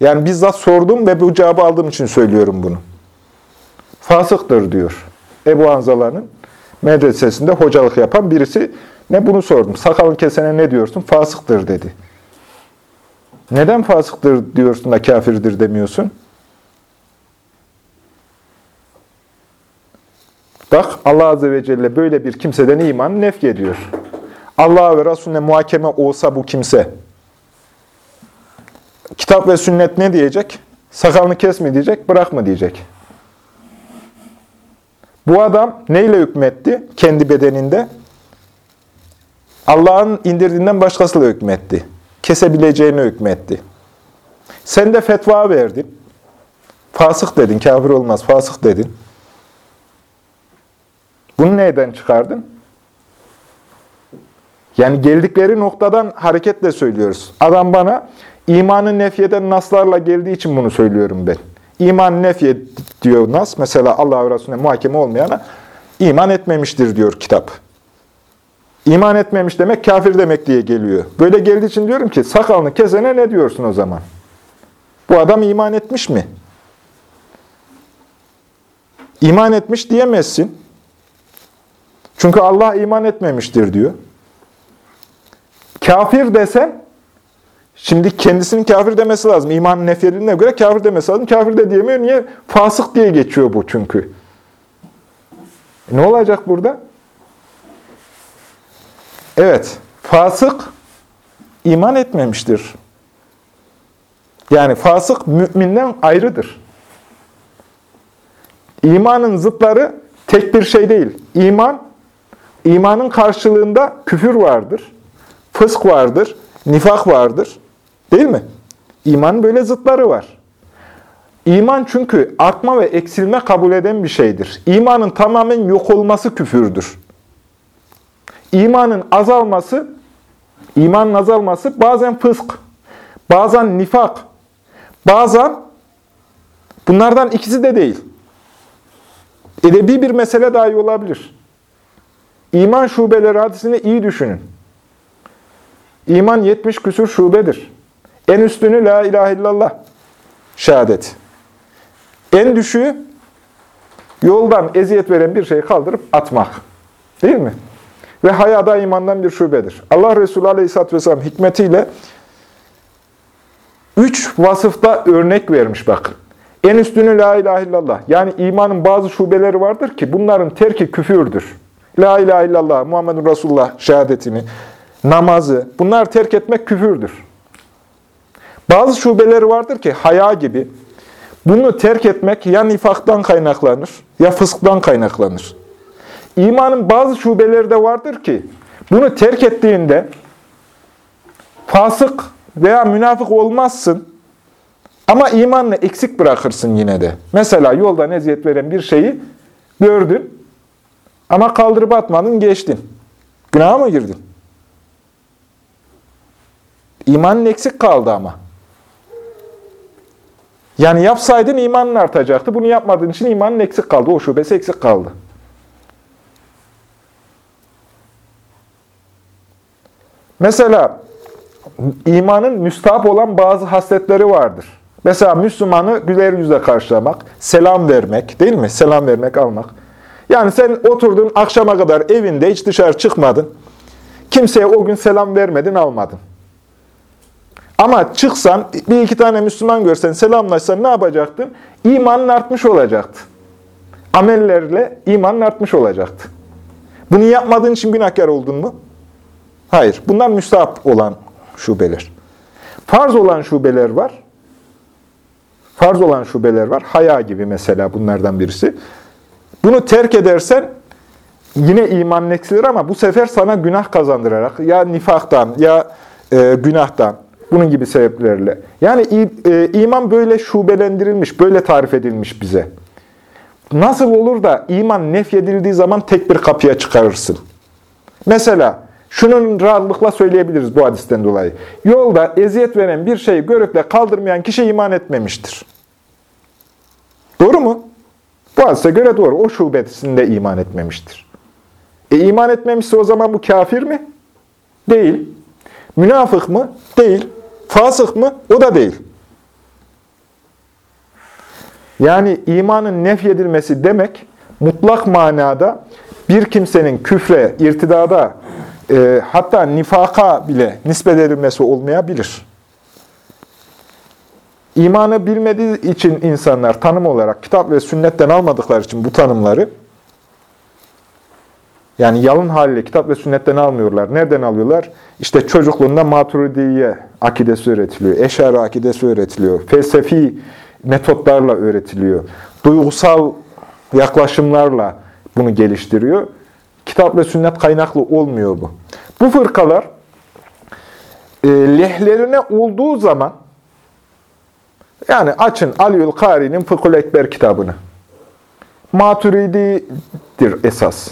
[SPEAKER 1] Yani bizzat sordum ve bu cevabı aldığım için söylüyorum bunu. Fasıktır diyor. Ebu Hanzala'nın medresesinde hocalık yapan birisi ne bunu sordum. Sakalın kesene ne diyorsun? Fasıktır dedi. Neden fasıktır diyorsun da kafirdir demiyorsun? Bak Allah Azze ve Celle böyle bir kimseden imanı nefk ediyor. Allah ve Resulüne muhakeme olsa bu kimse, kitap ve sünnet ne diyecek? Sakalını kesme diyecek, bırakma diyecek. Bu adam neyle hükmetti? Kendi bedeninde. Allah'ın indirdiğinden başkasıyla hükmetti. Kesebileceğine hükmetti. Sen de fetva verdin. Fasık dedin, kafir olmaz, fasık dedin. Bunu neyden çıkardın? Yani geldikleri noktadan hareketle söylüyoruz. Adam bana imanı nefyeden naslarla geldiği için bunu söylüyorum ben. İman nefye diyor nas. Mesela Allah ve Resulüne muhakeme olmayana iman etmemiştir diyor kitap. İman etmemiş demek kafir demek diye geliyor. Böyle geldiği için diyorum ki sakalını kesene ne diyorsun o zaman? Bu adam iman etmiş mi? İman etmiş diyemezsin. Çünkü Allah iman etmemiştir diyor. Kafir desen, şimdi kendisinin kafir demesi lazım. İmanın nefyedildiğine göre kafir demesi lazım. Kafir de diyemiyor. Niye? Fasık diye geçiyor bu çünkü. E ne olacak burada? Evet, fasık iman etmemiştir. Yani fasık müminden ayrıdır. İmanın zıtları tek bir şey değil. İman, imanın karşılığında küfür vardır, fısk vardır, nifak vardır. Değil mi? İmanın böyle zıtları var. İman çünkü artma ve eksilme kabul eden bir şeydir. İmanın tamamen yok olması küfürdür. İmanın azalması, imanın azalması bazen fısk, bazen nifak, bazen bunlardan ikisi de değil. Edebi bir mesele dahi olabilir. İman şubeleri hadisini iyi düşünün. İman 70 küsur şubedir. En üstünü la ilahe illallah şehadet. En düşüğü yoldan eziyet veren bir şeyi kaldırıp atmak. Değil mi? Ve hayada imandan bir şubedir. Allah Resulü Aleyhisselatü Vesselam hikmetiyle üç vasıfta örnek vermiş bakın. En üstünü la ilahe illallah. Yani imanın bazı şubeleri vardır ki bunların terki küfürdür. La ilahe illallah, Muhammedun Resulullah şehadetini, namazı, bunlar terk etmek küfürdür. Bazı şubeleri vardır ki haya gibi. Bunu terk etmek ya nifaktan kaynaklanır ya fısktan kaynaklanır. İmanın bazı şubeleri de vardır ki bunu terk ettiğinde fasık veya münafık olmazsın ama imanını eksik bırakırsın yine de. Mesela yoldan eziyet veren bir şeyi gördün ama kaldırıp atmadın geçtin. Günaha mı girdin? İmanın eksik kaldı ama. Yani yapsaydın imanın artacaktı. Bunu yapmadığın için imanın eksik kaldı. O şubesi eksik kaldı. Mesela imanın müstahap olan bazı hasletleri vardır. Mesela Müslümanı güler yüzle karşılamak, selam vermek değil mi? Selam vermek, almak. Yani sen oturdun akşama kadar evinde hiç dışarı çıkmadın. Kimseye o gün selam vermedin, almadın. Ama çıksan, bir iki tane Müslüman görsen, selamlaşsan ne yapacaktın? İmanın artmış olacaktı. Amellerle imanın artmış olacaktı. Bunu yapmadığın için günahkar oldun mu? Hayır. Bunlar müstahap olan şubeler. Farz olan şubeler var. Farz olan şubeler var. Haya gibi mesela bunlardan birisi. Bunu terk edersen yine imanın eksilir ama bu sefer sana günah kazandırarak ya nifaktan ya e, günahtan bunun gibi sebeplerle. Yani e, iman böyle şubelendirilmiş, böyle tarif edilmiş bize. Nasıl olur da iman nefyedildiği zaman tek bir kapıya çıkarırsın? Mesela şunun rahatlıkla söyleyebiliriz bu hadisten dolayı. Yolda eziyet veren bir şeyi görüp de kaldırmayan kişi iman etmemiştir. Doğru mu? Bu göre doğru. O şubesinde iman etmemiştir. E iman etmemişse o zaman bu kafir mi? Değil. Münafık mı? Değil. Fasık mı? O da değil. Yani imanın nefyedilmesi demek mutlak manada bir kimsenin küfre, irtidada, e, hatta nifaka bile nispet edilmesi olmayabilir. İmanı bilmediği için insanlar tanım olarak kitap ve sünnetten almadıkları için bu tanımları yani yalın haliyle kitap ve sünnetten almıyorlar. Nereden alıyorlar? İşte çocukluğunda maturidiye akidesi öğretiliyor. Eşari akidesi öğretiliyor. Felsefi metotlarla öğretiliyor. Duygusal yaklaşımlarla bunu geliştiriyor. Kitap ve sünnet kaynaklı olmuyor bu. Bu fırkalar e, lehlerine olduğu zaman yani açın Aliül Kari'nin Fıkhul Ekber kitabını. Maturidi'dir esas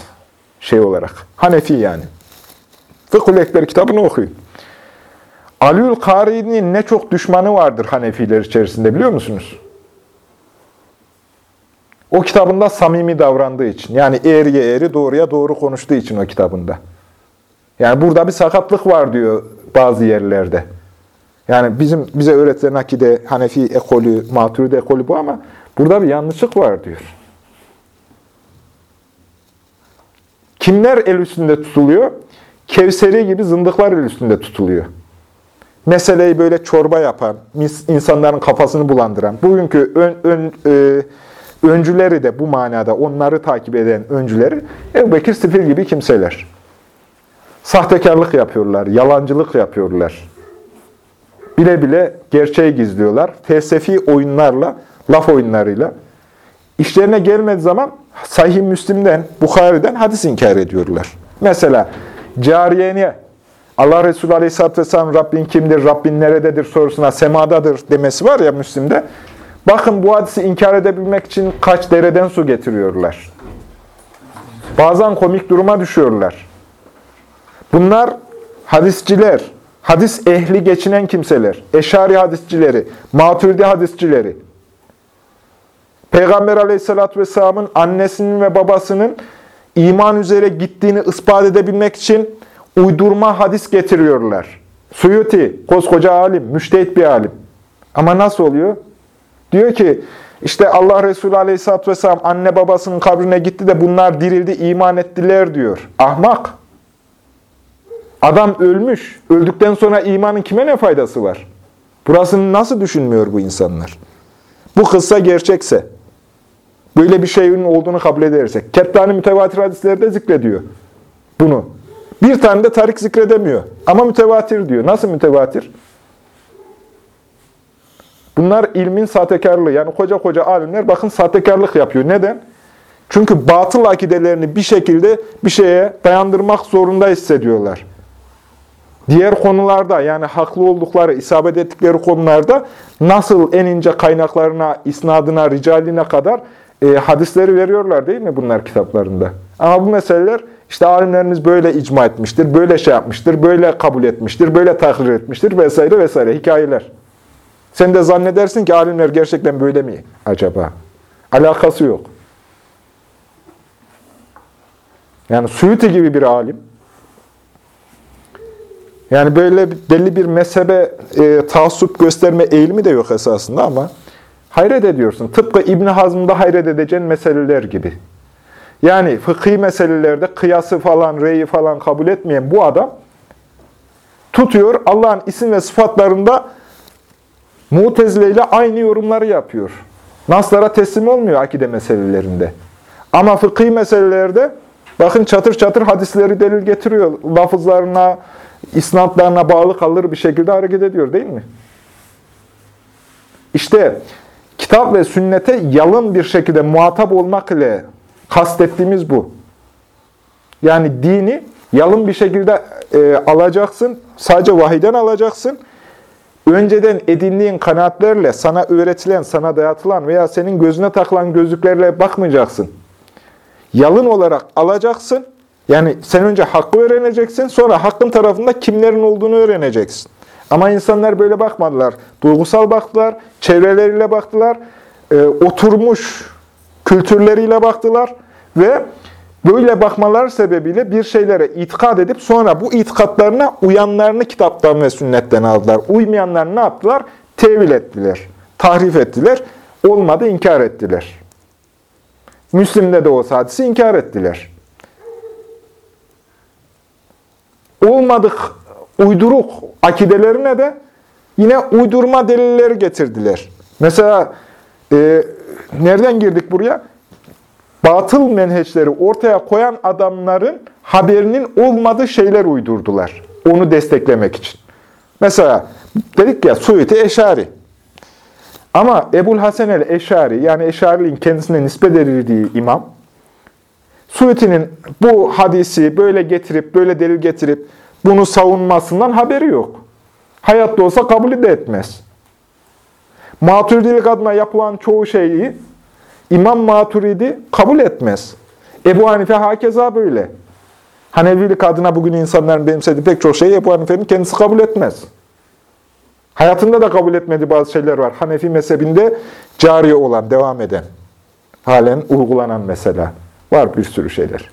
[SPEAKER 1] şey olarak. Hanefi yani. Fıkhul Ekber kitabını okuyun. Aliül Kari'nin ne çok düşmanı vardır Hanefiler içerisinde biliyor musunuz? O kitabında samimi davrandığı için. Yani eğriye eğri, doğruya doğru konuştuğu için o kitabında. Yani burada bir sakatlık var diyor bazı yerlerde. Yani bizim bize öğretilen akide Hanefi ekolü, Maturidi ekolü bu ama burada bir yanlışlık var diyor. Kimler el üstünde tutuluyor? Kevseri gibi zındıklar el üstünde tutuluyor. Meseleyi böyle çorba yapan, insanların kafasını bulandıran, bugünkü ön, ön, e, öncüleri de bu manada onları takip eden öncüleri Ebu Bekir Sifil gibi kimseler. Sahtekarlık yapıyorlar, yalancılık yapıyorlar. Bile bile gerçeği gizliyorlar. Felsefi oyunlarla, laf oyunlarıyla. İşlerine gelmediği zaman Sahih Müslim'den, Bukhari'den hadis inkar ediyorlar. Mesela cariyene Allah Resulü Aleyhisselatü Vesselam Rabbin kimdir, Rabbin nerededir sorusuna semadadır demesi var ya Müslim'de. Bakın bu hadisi inkar edebilmek için kaç dereden su getiriyorlar. Bazen komik duruma düşüyorlar. Bunlar hadisçiler, hadis ehli geçinen kimseler, eşari hadisçileri, maturidi hadisçileri. Peygamber aleyhissalatü vesselamın annesinin ve babasının iman üzere gittiğini ispat edebilmek için uydurma hadis getiriyorlar. Suyuti, koskoca alim, müştehit bir alim. Ama nasıl oluyor? Diyor ki, işte Allah Resulü Aleyhisselatü Vesselam anne babasının kabrine gitti de bunlar dirildi, iman ettiler diyor. Ahmak. Adam ölmüş. Öldükten sonra imanın kime ne faydası var? Burasını nasıl düşünmüyor bu insanlar? Bu kıssa gerçekse, Böyle bir şeyin olduğunu kabul edersek. Kettani mütevatir hadislerde zikrediyor bunu. Bir tane de tarik zikredemiyor. Ama mütevatir diyor. Nasıl mütevatir? Bunlar ilmin sahtekarlığı. Yani koca koca alimler bakın sahtekarlık yapıyor. Neden? Çünkü batıl akidelerini bir şekilde bir şeye dayandırmak zorunda hissediyorlar. Diğer konularda yani haklı oldukları, isabet ettikleri konularda nasıl en ince kaynaklarına, isnadına, ricaline kadar e, hadisleri veriyorlar değil mi bunlar kitaplarında? Ama bu meseleler işte alimlerimiz böyle icma etmiştir, böyle şey yapmıştır, böyle kabul etmiştir, böyle takrir etmiştir vesaire vesaire hikayeler. Sen de zannedersin ki alimler gerçekten böyle mi acaba? Alakası yok. Yani Suyuti gibi bir alim, yani böyle belli bir mezhebe e, taassup gösterme eğilimi de yok esasında ama hayret ediyorsun. Tıpkı İbn Hazm'da hayret edeceğin meseleler gibi. Yani fıkhi meselelerde kıyası falan, reyi falan kabul etmeyen bu adam tutuyor Allah'ın isim ve sıfatlarında Mutezile ile aynı yorumları yapıyor. Naslara teslim olmuyor akide meselelerinde. Ama fıkhi meselelerde bakın çatır çatır hadisleri delil getiriyor. Lafızlarına, isnatlarına bağlı kalır bir şekilde hareket ediyor değil mi? İşte kitap ve sünnete yalın bir şekilde muhatap olmak ile kastettiğimiz bu. Yani dini yalın bir şekilde e, alacaksın, sadece vahiden alacaksın. Önceden edindiğin kanaatlerle sana öğretilen, sana dayatılan veya senin gözüne takılan gözlüklerle bakmayacaksın. Yalın olarak alacaksın. Yani sen önce hakkı öğreneceksin, sonra hakkın tarafında kimlerin olduğunu öğreneceksin. Ama insanlar böyle bakmadılar. Duygusal baktılar, çevreleriyle baktılar, e, oturmuş kültürleriyle baktılar ve böyle bakmalar sebebiyle bir şeylere itikad edip sonra bu itikatlarına uyanlarını kitaptan ve sünnetten aldılar. Uymayanlar ne yaptılar? Tevil ettiler, tahrif ettiler, olmadı inkar ettiler. Müslim'de de o hadisi inkar ettiler. Olmadık, uyduruk akidelerine de yine uydurma delilleri getirdiler. Mesela e, nereden girdik buraya? Batıl menheçleri ortaya koyan adamların haberinin olmadığı şeyler uydurdular. Onu desteklemek için. Mesela dedik ya Suudi Eşari. Ama Ebul Hasan el-Eşari yani Eşari'nin kendisine nispet edildiği imam Suiti'nin bu hadisi böyle getirip, böyle delil getirip bunu savunmasından haberi yok. Hayatta olsa kabul de etmez. Maturidilik adına yapılan çoğu şeyi İmam Maturidi kabul etmez. Ebu Hanife hakeza böyle. Hanefilik adına bugün insanların benimsediği pek çok şeyi Ebu Hanife'nin kendisi kabul etmez. Hayatında da kabul etmediği bazı şeyler var. Hanefi mezhebinde cari olan, devam eden, halen uygulanan mesela. Var bir sürü şeyler.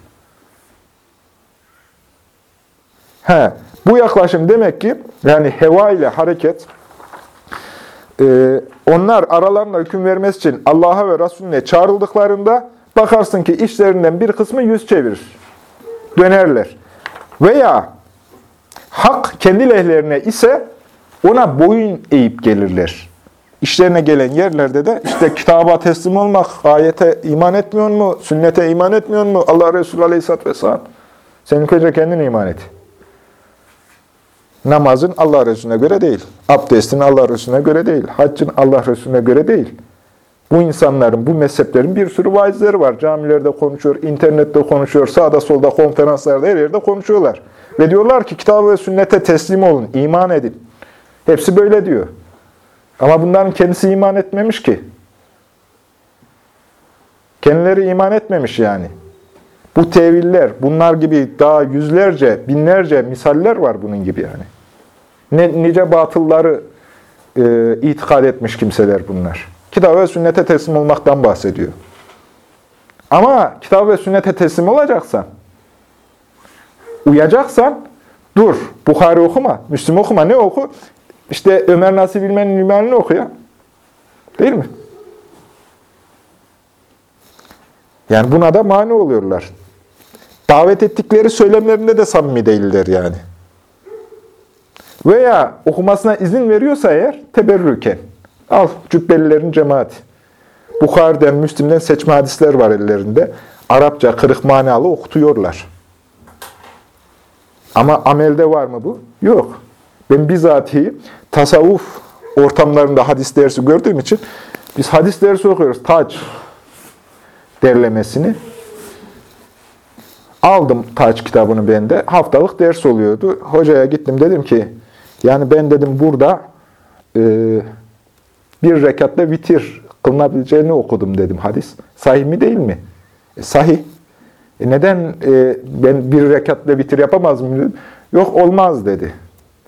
[SPEAKER 1] He, bu yaklaşım demek ki yani heva ile hareket e, onlar aralarında hüküm vermesi için Allah'a ve Resulüne çağrıldıklarında bakarsın ki işlerinden bir kısmı yüz çevirir. Dönerler. Veya hak kendi lehlerine ise ona boyun eğip gelirler. İşlerine gelen yerlerde de işte kitaba teslim olmak, ayete iman etmiyor mu, sünnete iman etmiyor mu, Allah Resulü Aleyhisselatü Vesselam. Sen ilk önce kendine iman et. Namazın Allah Resulüne göre değil. Abdestin Allah Resulüne göre değil. Haccın Allah Resulüne göre değil. Bu insanların, bu mezheplerin bir sürü vaizleri var. Camilerde konuşuyor, internette konuşuyor, sağda solda konferanslarda her yerde konuşuyorlar. Ve diyorlar ki kitabı ve sünnete teslim olun, iman edin. Hepsi böyle diyor. Ama bunların kendisi iman etmemiş ki. Kendileri iman etmemiş yani. Bu teviller, bunlar gibi daha yüzlerce, binlerce misaller var bunun gibi yani. Ne, nice batılları e, itikad etmiş kimseler bunlar. Kitap ve sünnete teslim olmaktan bahsediyor. Ama kitap ve sünnete teslim olacaksan, uyacaksan, dur, Bukhari okuma, Müslüm okuma, ne oku? İşte Ömer Nasip Bilmen'in imanını oku ya. Değil mi? Yani buna da mani oluyorlar. Davet ettikleri söylemlerinde de samimi değiller yani. Veya okumasına izin veriyorsa eğer teberrüken. Al cübbelilerin cemaati. Bukhari'den, Müslim'den seçme hadisler var ellerinde. Arapça kırık manalı okutuyorlar. Ama amelde var mı bu? Yok. Ben bizatihi tasavvuf ortamlarında hadis dersi gördüğüm için biz hadis dersi okuyoruz. Taç derlemesini. Aldım Taç kitabını ben de. Haftalık ders oluyordu. Hocaya gittim dedim ki yani ben dedim burada e, bir rekatta vitir kılınabileceğini okudum dedim hadis. Sahih mi değil mi? E, sahih. E, neden e, ben bir rekatta vitir yapamaz mıyım dedim. Yok olmaz dedi.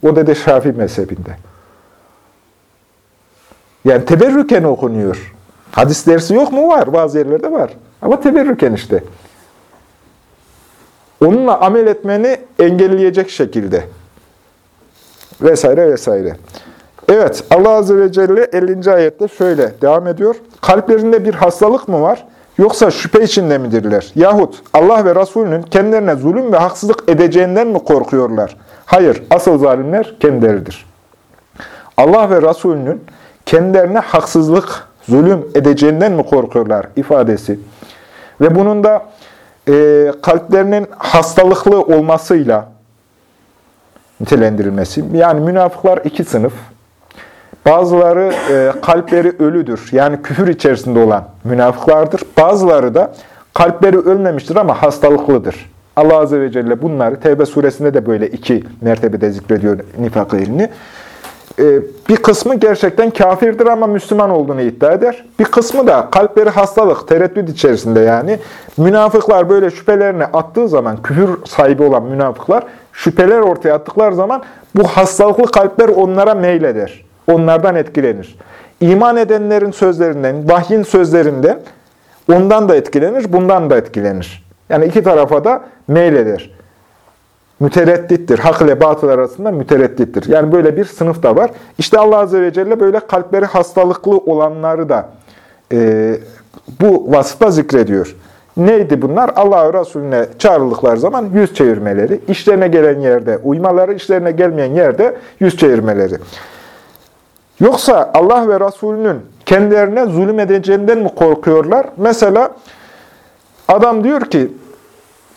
[SPEAKER 1] O dedi Şafii mezhebinde. Yani teberrüken okunuyor. Hadis dersi yok mu? Var. Bazı yerlerde var. Ama teberrüken işte. Onunla amel etmeni engelleyecek şekilde. Vesaire vesaire. Evet, Allah Azze ve Celle 50. ayette şöyle devam ediyor. Kalplerinde bir hastalık mı var? Yoksa şüphe içinde midirler? Yahut Allah ve Resulünün kendilerine zulüm ve haksızlık edeceğinden mi korkuyorlar? Hayır, asıl zalimler kendileridir. Allah ve Resulünün kendilerine haksızlık, zulüm edeceğinden mi korkuyorlar ifadesi. Ve bunun da e, kalplerinin hastalıklı olmasıyla nitelendirilmesi. Yani münafıklar iki sınıf. Bazıları e, kalpleri ölüdür. Yani küfür içerisinde olan münafıklardır. Bazıları da kalpleri ölmemiştir ama hastalıklıdır. Allah Azze ve Celle bunları Tevbe suresinde de böyle iki mertebede zikrediyor nifak ehlini. E, bir kısmı gerçekten kafirdir ama Müslüman olduğunu iddia eder. Bir kısmı da kalpleri hastalık, tereddüt içerisinde yani. Münafıklar böyle şüphelerini attığı zaman, küfür sahibi olan münafıklar şüpheler ortaya attıkları zaman bu hastalıklı kalpler onlara meyleder onlardan etkilenir. İman edenlerin sözlerinden, vahyin sözlerinden ondan da etkilenir, bundan da etkilenir. Yani iki tarafa da meyleder. Mütereddittir. Hak ile batıl arasında mütereddittir. Yani böyle bir sınıf da var. İşte Allah Azze ve Celle böyle kalpleri hastalıklı olanları da e, bu vasıfta zikrediyor. Neydi bunlar? Allah Resulüne çağrıldıkları zaman yüz çevirmeleri, işlerine gelen yerde uymaları, işlerine gelmeyen yerde yüz çevirmeleri. Yoksa Allah ve Resulünün kendilerine zulüm edeceğinden mi korkuyorlar? Mesela adam diyor ki,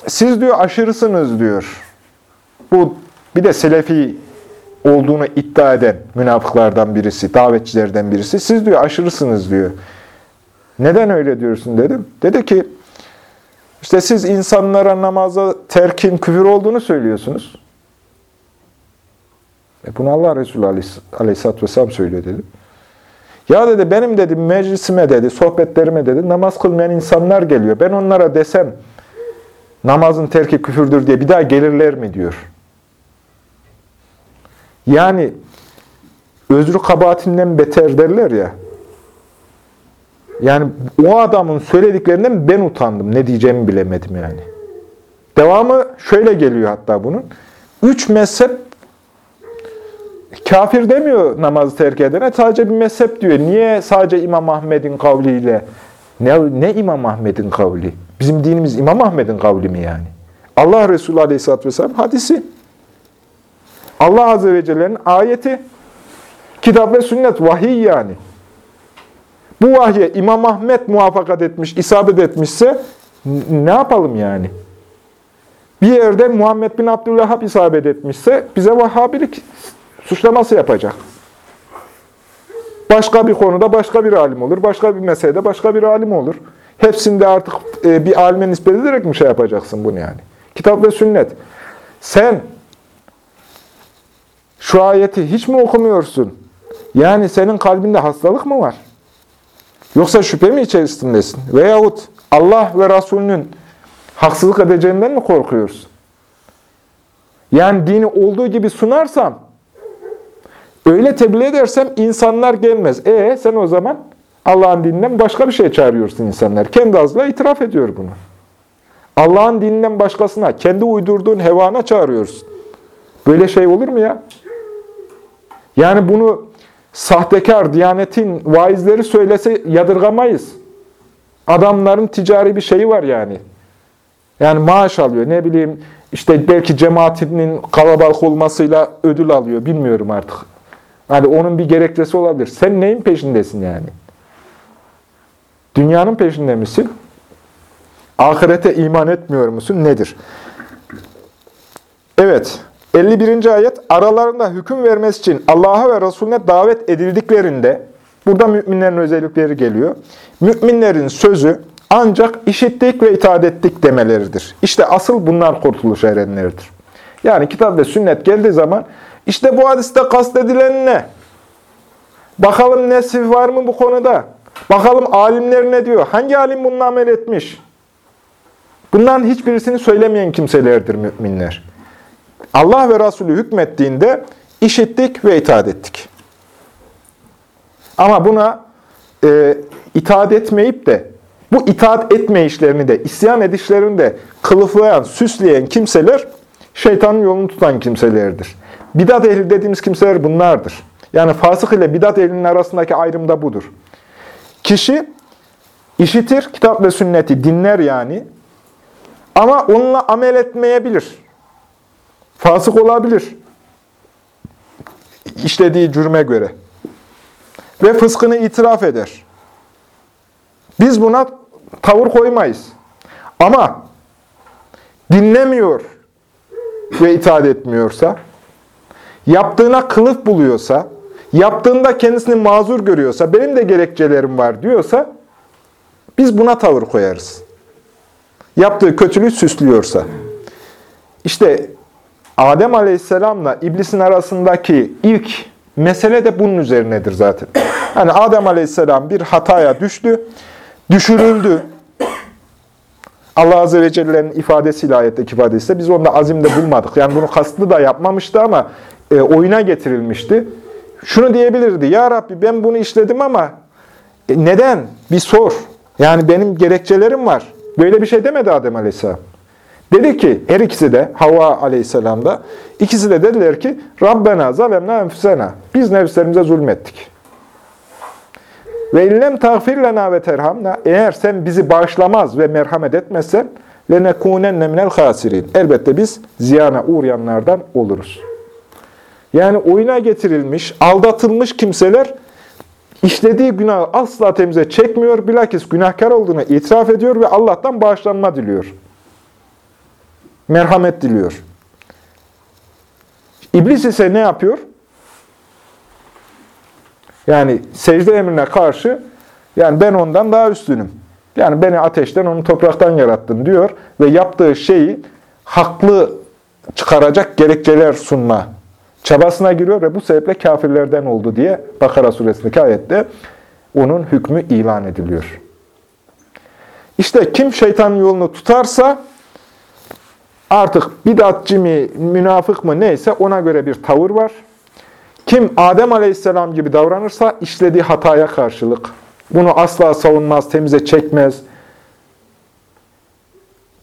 [SPEAKER 1] siz diyor aşırısınız diyor. Bu bir de Selefi olduğunu iddia eden münafıklardan birisi, davetçilerden birisi. Siz diyor aşırısınız diyor. Neden öyle diyorsun dedim. Dedi ki, işte siz insanlara namaza terkin küfür olduğunu söylüyorsunuz. E bunu Allah Resulü Aleyhisselatü Vesselam söylüyor dedi. Ya dedi benim dedi meclisime dedi, sohbetlerime dedi namaz kılmayan insanlar geliyor. Ben onlara desem namazın terki küfürdür diye bir daha gelirler mi diyor. Yani özrü kabahatinden beter derler ya. Yani o adamın söylediklerinden ben utandım. Ne diyeceğimi bilemedim yani. Devamı şöyle geliyor hatta bunun. Üç mezhep kafir demiyor namazı terk edene. Sadece bir mezhep diyor. Niye sadece İmam Ahmed'in kavliyle? Ne, ne İmam Ahmed'in kavli? Bizim dinimiz İmam Ahmed'in kavli mi yani? Allah Resulü Aleyhisselatü Vesselam hadisi. Allah Azze ve Celle'nin ayeti. Kitap ve sünnet, vahiy yani. Bu vahye İmam Ahmed muvaffakat etmiş, isabet etmişse ne yapalım yani? Bir yerde Muhammed bin Abdülvahhab isabet etmişse bize Vahhabilik suçlaması yapacak. Başka bir konuda başka bir alim olur, başka bir meselede başka bir alim olur. Hepsinde artık e, bir alime nispet ederek mi şey yapacaksın bunu yani? Kitap ve sünnet. Sen şu ayeti hiç mi okumuyorsun? Yani senin kalbinde hastalık mı var? Yoksa şüphe mi içerisindesin? Veyahut Allah ve Resulünün haksızlık edeceğinden mi korkuyorsun? Yani dini olduğu gibi sunarsam Öyle tebliğ edersem insanlar gelmez. E sen o zaman Allah'ın dininden başka bir şey çağırıyorsun insanlar. Kendi ağzıyla itiraf ediyor bunu. Allah'ın dininden başkasına, kendi uydurduğun hevana çağırıyorsun. Böyle şey olur mu ya? Yani bunu sahtekar, diyanetin vaizleri söylese yadırgamayız. Adamların ticari bir şeyi var yani. Yani maaş alıyor, ne bileyim işte belki cemaatinin kalabalık olmasıyla ödül alıyor, bilmiyorum artık. Hani onun bir gerekçesi olabilir. Sen neyin peşindesin yani? Dünyanın peşinde misin? Ahirete iman etmiyor musun? Nedir? Evet. 51. ayet aralarında hüküm vermesi için Allah'a ve Resulüne davet edildiklerinde burada müminlerin özellikleri geliyor. Müminlerin sözü ancak işittik ve itaat ettik demeleridir. İşte asıl bunlar kurtuluş erenleridir. Yani kitap ve sünnet geldiği zaman işte bu hadiste kastedilen ne? Bakalım nesif var mı bu konuda? Bakalım alimler ne diyor? Hangi alim bununla amel etmiş? Bunların hiçbirisini söylemeyen kimselerdir müminler. Allah ve Resulü hükmettiğinde işittik ve itaat ettik. Ama buna e, itaat etmeyip de bu itaat etme işlerini de, isyan edişlerini de kılıflayan, süsleyen kimseler şeytanın yolunu tutan kimselerdir. Bidat ehli dediğimiz kimseler bunlardır. Yani fasık ile bidat ehlinin arasındaki ayrım da budur. Kişi işitir, kitap ve sünneti dinler yani. Ama onunla amel etmeyebilir. Fasık olabilir. İşlediği cürme göre. Ve fıskını itiraf eder. Biz buna tavır koymayız. Ama dinlemiyor ve itaat etmiyorsa, yaptığına kılıf buluyorsa, yaptığında kendisini mazur görüyorsa, benim de gerekçelerim var diyorsa, biz buna tavır koyarız. Yaptığı kötülüğü süslüyorsa. İşte Adem Aleyhisselam'la iblisin arasındaki ilk mesele de bunun üzerinedir zaten. Yani Adem Aleyhisselam bir hataya düştü, düşürüldü. Allah Azze ve Celle'nin ifadesiyle, ayetteki ifadesiyle biz onda azimde bulmadık. Yani bunu kastlı da yapmamıştı ama e, oyuna getirilmişti. Şunu diyebilirdi, Ya Rabbi ben bunu işledim ama e, neden? Bir sor. Yani benim gerekçelerim var. Böyle bir şey demedi Adem Aleyhisselam. Dedi ki her ikisi de Havva Aleyhisselam da ikisi de dediler ki Rabbena zalemna enfüsena. Biz nefislerimize zulmettik. Ve illem tağfir lena ve terhamna. Eğer sen bizi bağışlamaz ve merhamet etmezsen lenekunenne minel hasirin. Elbette biz ziyana uğrayanlardan oluruz. Yani oyuna getirilmiş, aldatılmış kimseler işlediği günahı asla temize çekmiyor. Bilakis günahkar olduğunu itiraf ediyor ve Allah'tan bağışlanma diliyor. Merhamet diliyor. İblis ise ne yapıyor? Yani secde emrine karşı yani ben ondan daha üstünüm. Yani beni ateşten, onu topraktan yarattın diyor ve yaptığı şeyi haklı çıkaracak gerekçeler sunma çabasına giriyor ve bu sebeple kafirlerden oldu diye Bakara suresindeki ayette onun hükmü ilan ediliyor. İşte kim şeytanın yolunu tutarsa artık bidatçı mı, münafık mı neyse ona göre bir tavır var. Kim Adem Aleyhisselam gibi davranırsa işlediği hataya karşılık. Bunu asla savunmaz, temize çekmez.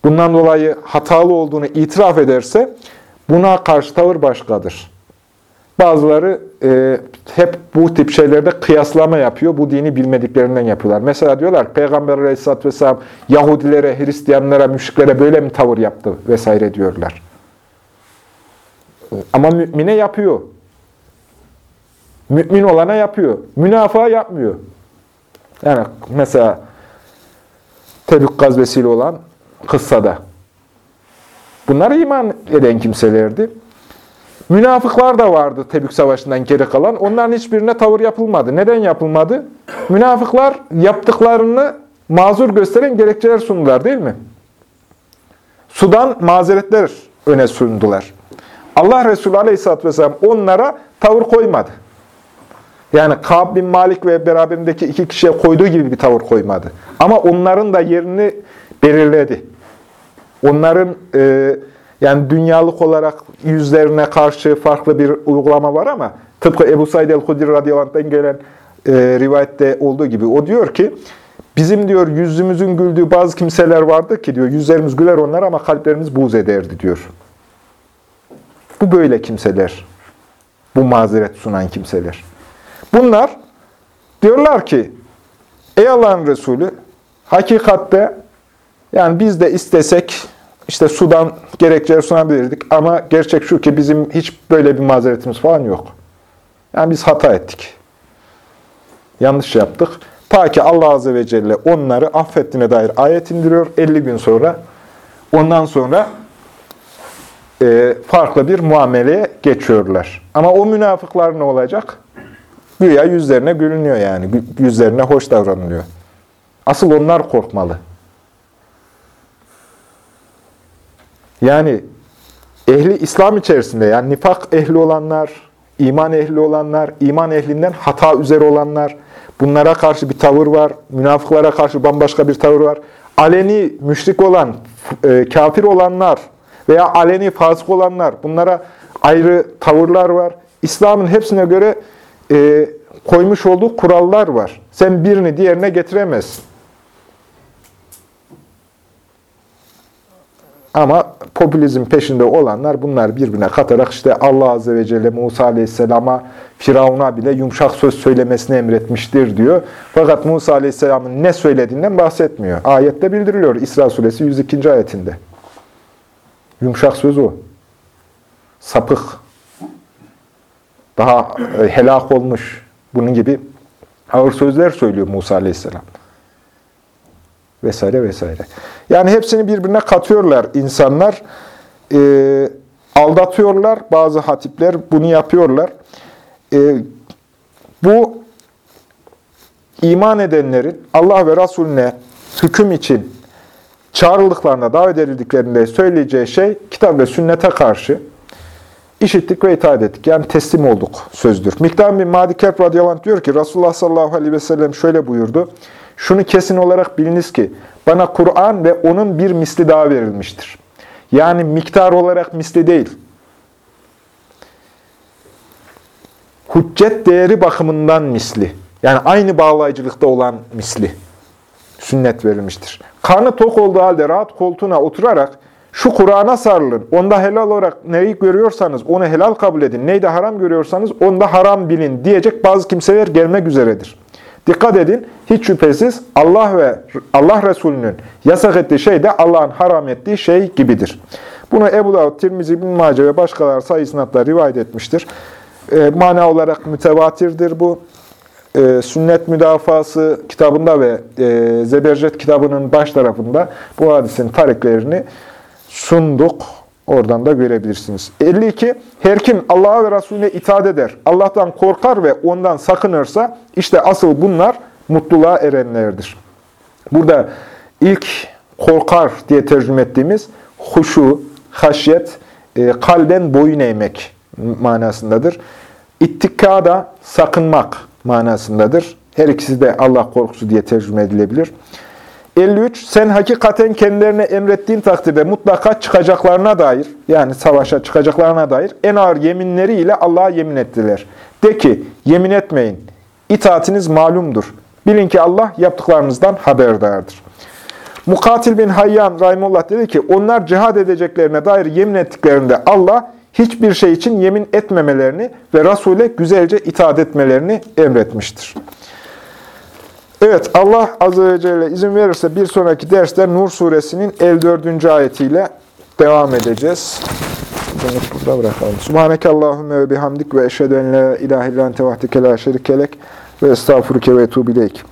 [SPEAKER 1] Bundan dolayı hatalı olduğunu itiraf ederse buna karşı tavır başkadır. Bazıları e, hep bu tip şeylerde kıyaslama yapıyor. Bu dini bilmediklerinden yapıyorlar. Mesela diyorlar Peygamber Aleyhisselatü Vesselam Yahudilere, Hristiyanlara, müşriklere böyle mi tavır yaptı vesaire diyorlar. Ama mümine yapıyor. Mümin olana yapıyor. Münafığa yapmıyor. Yani mesela Tebük gazvesiyle olan kıssada. Bunlar iman eden kimselerdi. Münafıklar da vardı Tebük Savaşı'ndan geri kalan. Onların hiçbirine tavır yapılmadı. Neden yapılmadı? Münafıklar yaptıklarını mazur gösteren gerekçeler sundular değil mi? Sudan mazeretler öne sundular. Allah Resulü Aleyhisselatü Vesselam onlara tavır koymadı. Yani Kab bin Malik ve beraberindeki iki kişiye koyduğu gibi bir tavır koymadı. Ama onların da yerini belirledi. Onların e, yani dünyalık olarak yüzlerine karşı farklı bir uygulama var ama tıpkı Ebu Said el-Hudri radıyallahu gelen e, rivayette olduğu gibi o diyor ki bizim diyor yüzümüzün güldüğü bazı kimseler vardı ki diyor yüzlerimiz güler onlar ama kalplerimiz buz ederdi diyor. Bu böyle kimseler. Bu mazeret sunan kimseler. Bunlar diyorlar ki, ey Allah'ın Resulü, hakikatte yani biz de istesek işte sudan gerekçeler sunabilirdik ama gerçek şu ki bizim hiç böyle bir mazeretimiz falan yok. Yani biz hata ettik. Yanlış yaptık. Ta ki Allah Azze ve Celle onları affettiğine dair ayet indiriyor 50 gün sonra. Ondan sonra e, farklı bir muameleye geçiyorlar. Ama o münafıklar ne olacak? Güya yüzlerine gülünüyor yani. Yüzlerine hoş davranılıyor. Asıl onlar korkmalı. Yani ehli İslam içerisinde yani nifak ehli olanlar, iman ehli olanlar, iman ehlinden hata üzere olanlar, bunlara karşı bir tavır var, münafıklara karşı bambaşka bir tavır var. Aleni müşrik olan, e, kafir olanlar veya aleni fasık olanlar, bunlara ayrı tavırlar var. İslam'ın hepsine göre e, koymuş olduğu kurallar var. Sen birini diğerine getiremezsin. Ama popülizm peşinde olanlar bunlar birbirine katarak işte Allah Azze ve Celle Musa Aleyhisselam'a, Firavun'a bile yumuşak söz söylemesini emretmiştir diyor. Fakat Musa Aleyhisselam'ın ne söylediğinden bahsetmiyor. Ayette bildiriliyor İsra Suresi 102. ayetinde. Yumuşak söz o. Sapık. Daha e, helak olmuş. Bunun gibi ağır sözler söylüyor Musa Aleyhisselam vesaire vesaire. Yani hepsini birbirine katıyorlar insanlar. E, aldatıyorlar. Bazı hatipler bunu yapıyorlar. E, bu iman edenlerin Allah ve Resulüne hüküm için çağrıldıklarına, davet edildiklerinde söyleyeceği şey kitap ve sünnete karşı işittik ve itaat ettik. Yani teslim olduk sözdür. Miktar bin Madi Kerp radıyallahu diyor ki Resulullah sallallahu aleyhi ve sellem şöyle buyurdu. Şunu kesin olarak biliniz ki bana Kur'an ve onun bir misli daha verilmiştir. Yani miktar olarak misli değil. Hüccet değeri bakımından misli. Yani aynı bağlayıcılıkta olan misli. Sünnet verilmiştir. Karnı tok olduğu halde rahat koltuğuna oturarak şu Kur'an'a sarılın. Onda helal olarak neyi görüyorsanız onu helal kabul edin. Neyi de haram görüyorsanız onu da haram bilin diyecek bazı kimseler gelmek üzeredir. Dikkat edin, hiç şüphesiz Allah ve Allah Resulü'nün yasak ettiği şey de Allah'ın haram ettiği şey gibidir. Bunu Ebu Davud, Tirmizi, İbn Mace ve başkaları sayısınatla rivayet etmiştir. E, mana olarak mütevatirdir bu. E, Sünnet Müdafası kitabında ve e, Zebercet kitabının baş tarafında bu hadisin tariklerini sunduk. Oradan da görebilirsiniz. 52. Her kim Allah'a ve Resulüne itaat eder, Allah'tan korkar ve ondan sakınırsa işte asıl bunlar mutluluğa erenlerdir. Burada ilk korkar diye tercüme ettiğimiz huşu, haşyet, e, kalben boyun eğmek manasındadır. İttika da sakınmak manasındadır. Her ikisi de Allah korkusu diye tercüme edilebilir. 53. Sen hakikaten kendilerine emrettiğin takdirde mutlaka çıkacaklarına dair, yani savaşa çıkacaklarına dair en ağır yeminleriyle Allah'a yemin ettiler. De ki, yemin etmeyin. İtaatiniz malumdur. Bilin ki Allah yaptıklarınızdan haberdardır. Mukatil bin Hayyan Rahimullah dedi ki, onlar cihad edeceklerine dair yemin ettiklerinde Allah hiçbir şey için yemin etmemelerini ve Resul'e güzelce itaat etmelerini emretmiştir. Evet, Allah Azze ve Celle izin verirse bir sonraki derste Nur suresinin 54. ayetiyle devam edeceğiz. Bunu burada bırakalım. Subhaneke Allahümme ve bihamdik ve eşhedü en la ilahe illan tevahdike la şerikelek ve estağfuruke ve etubileyk.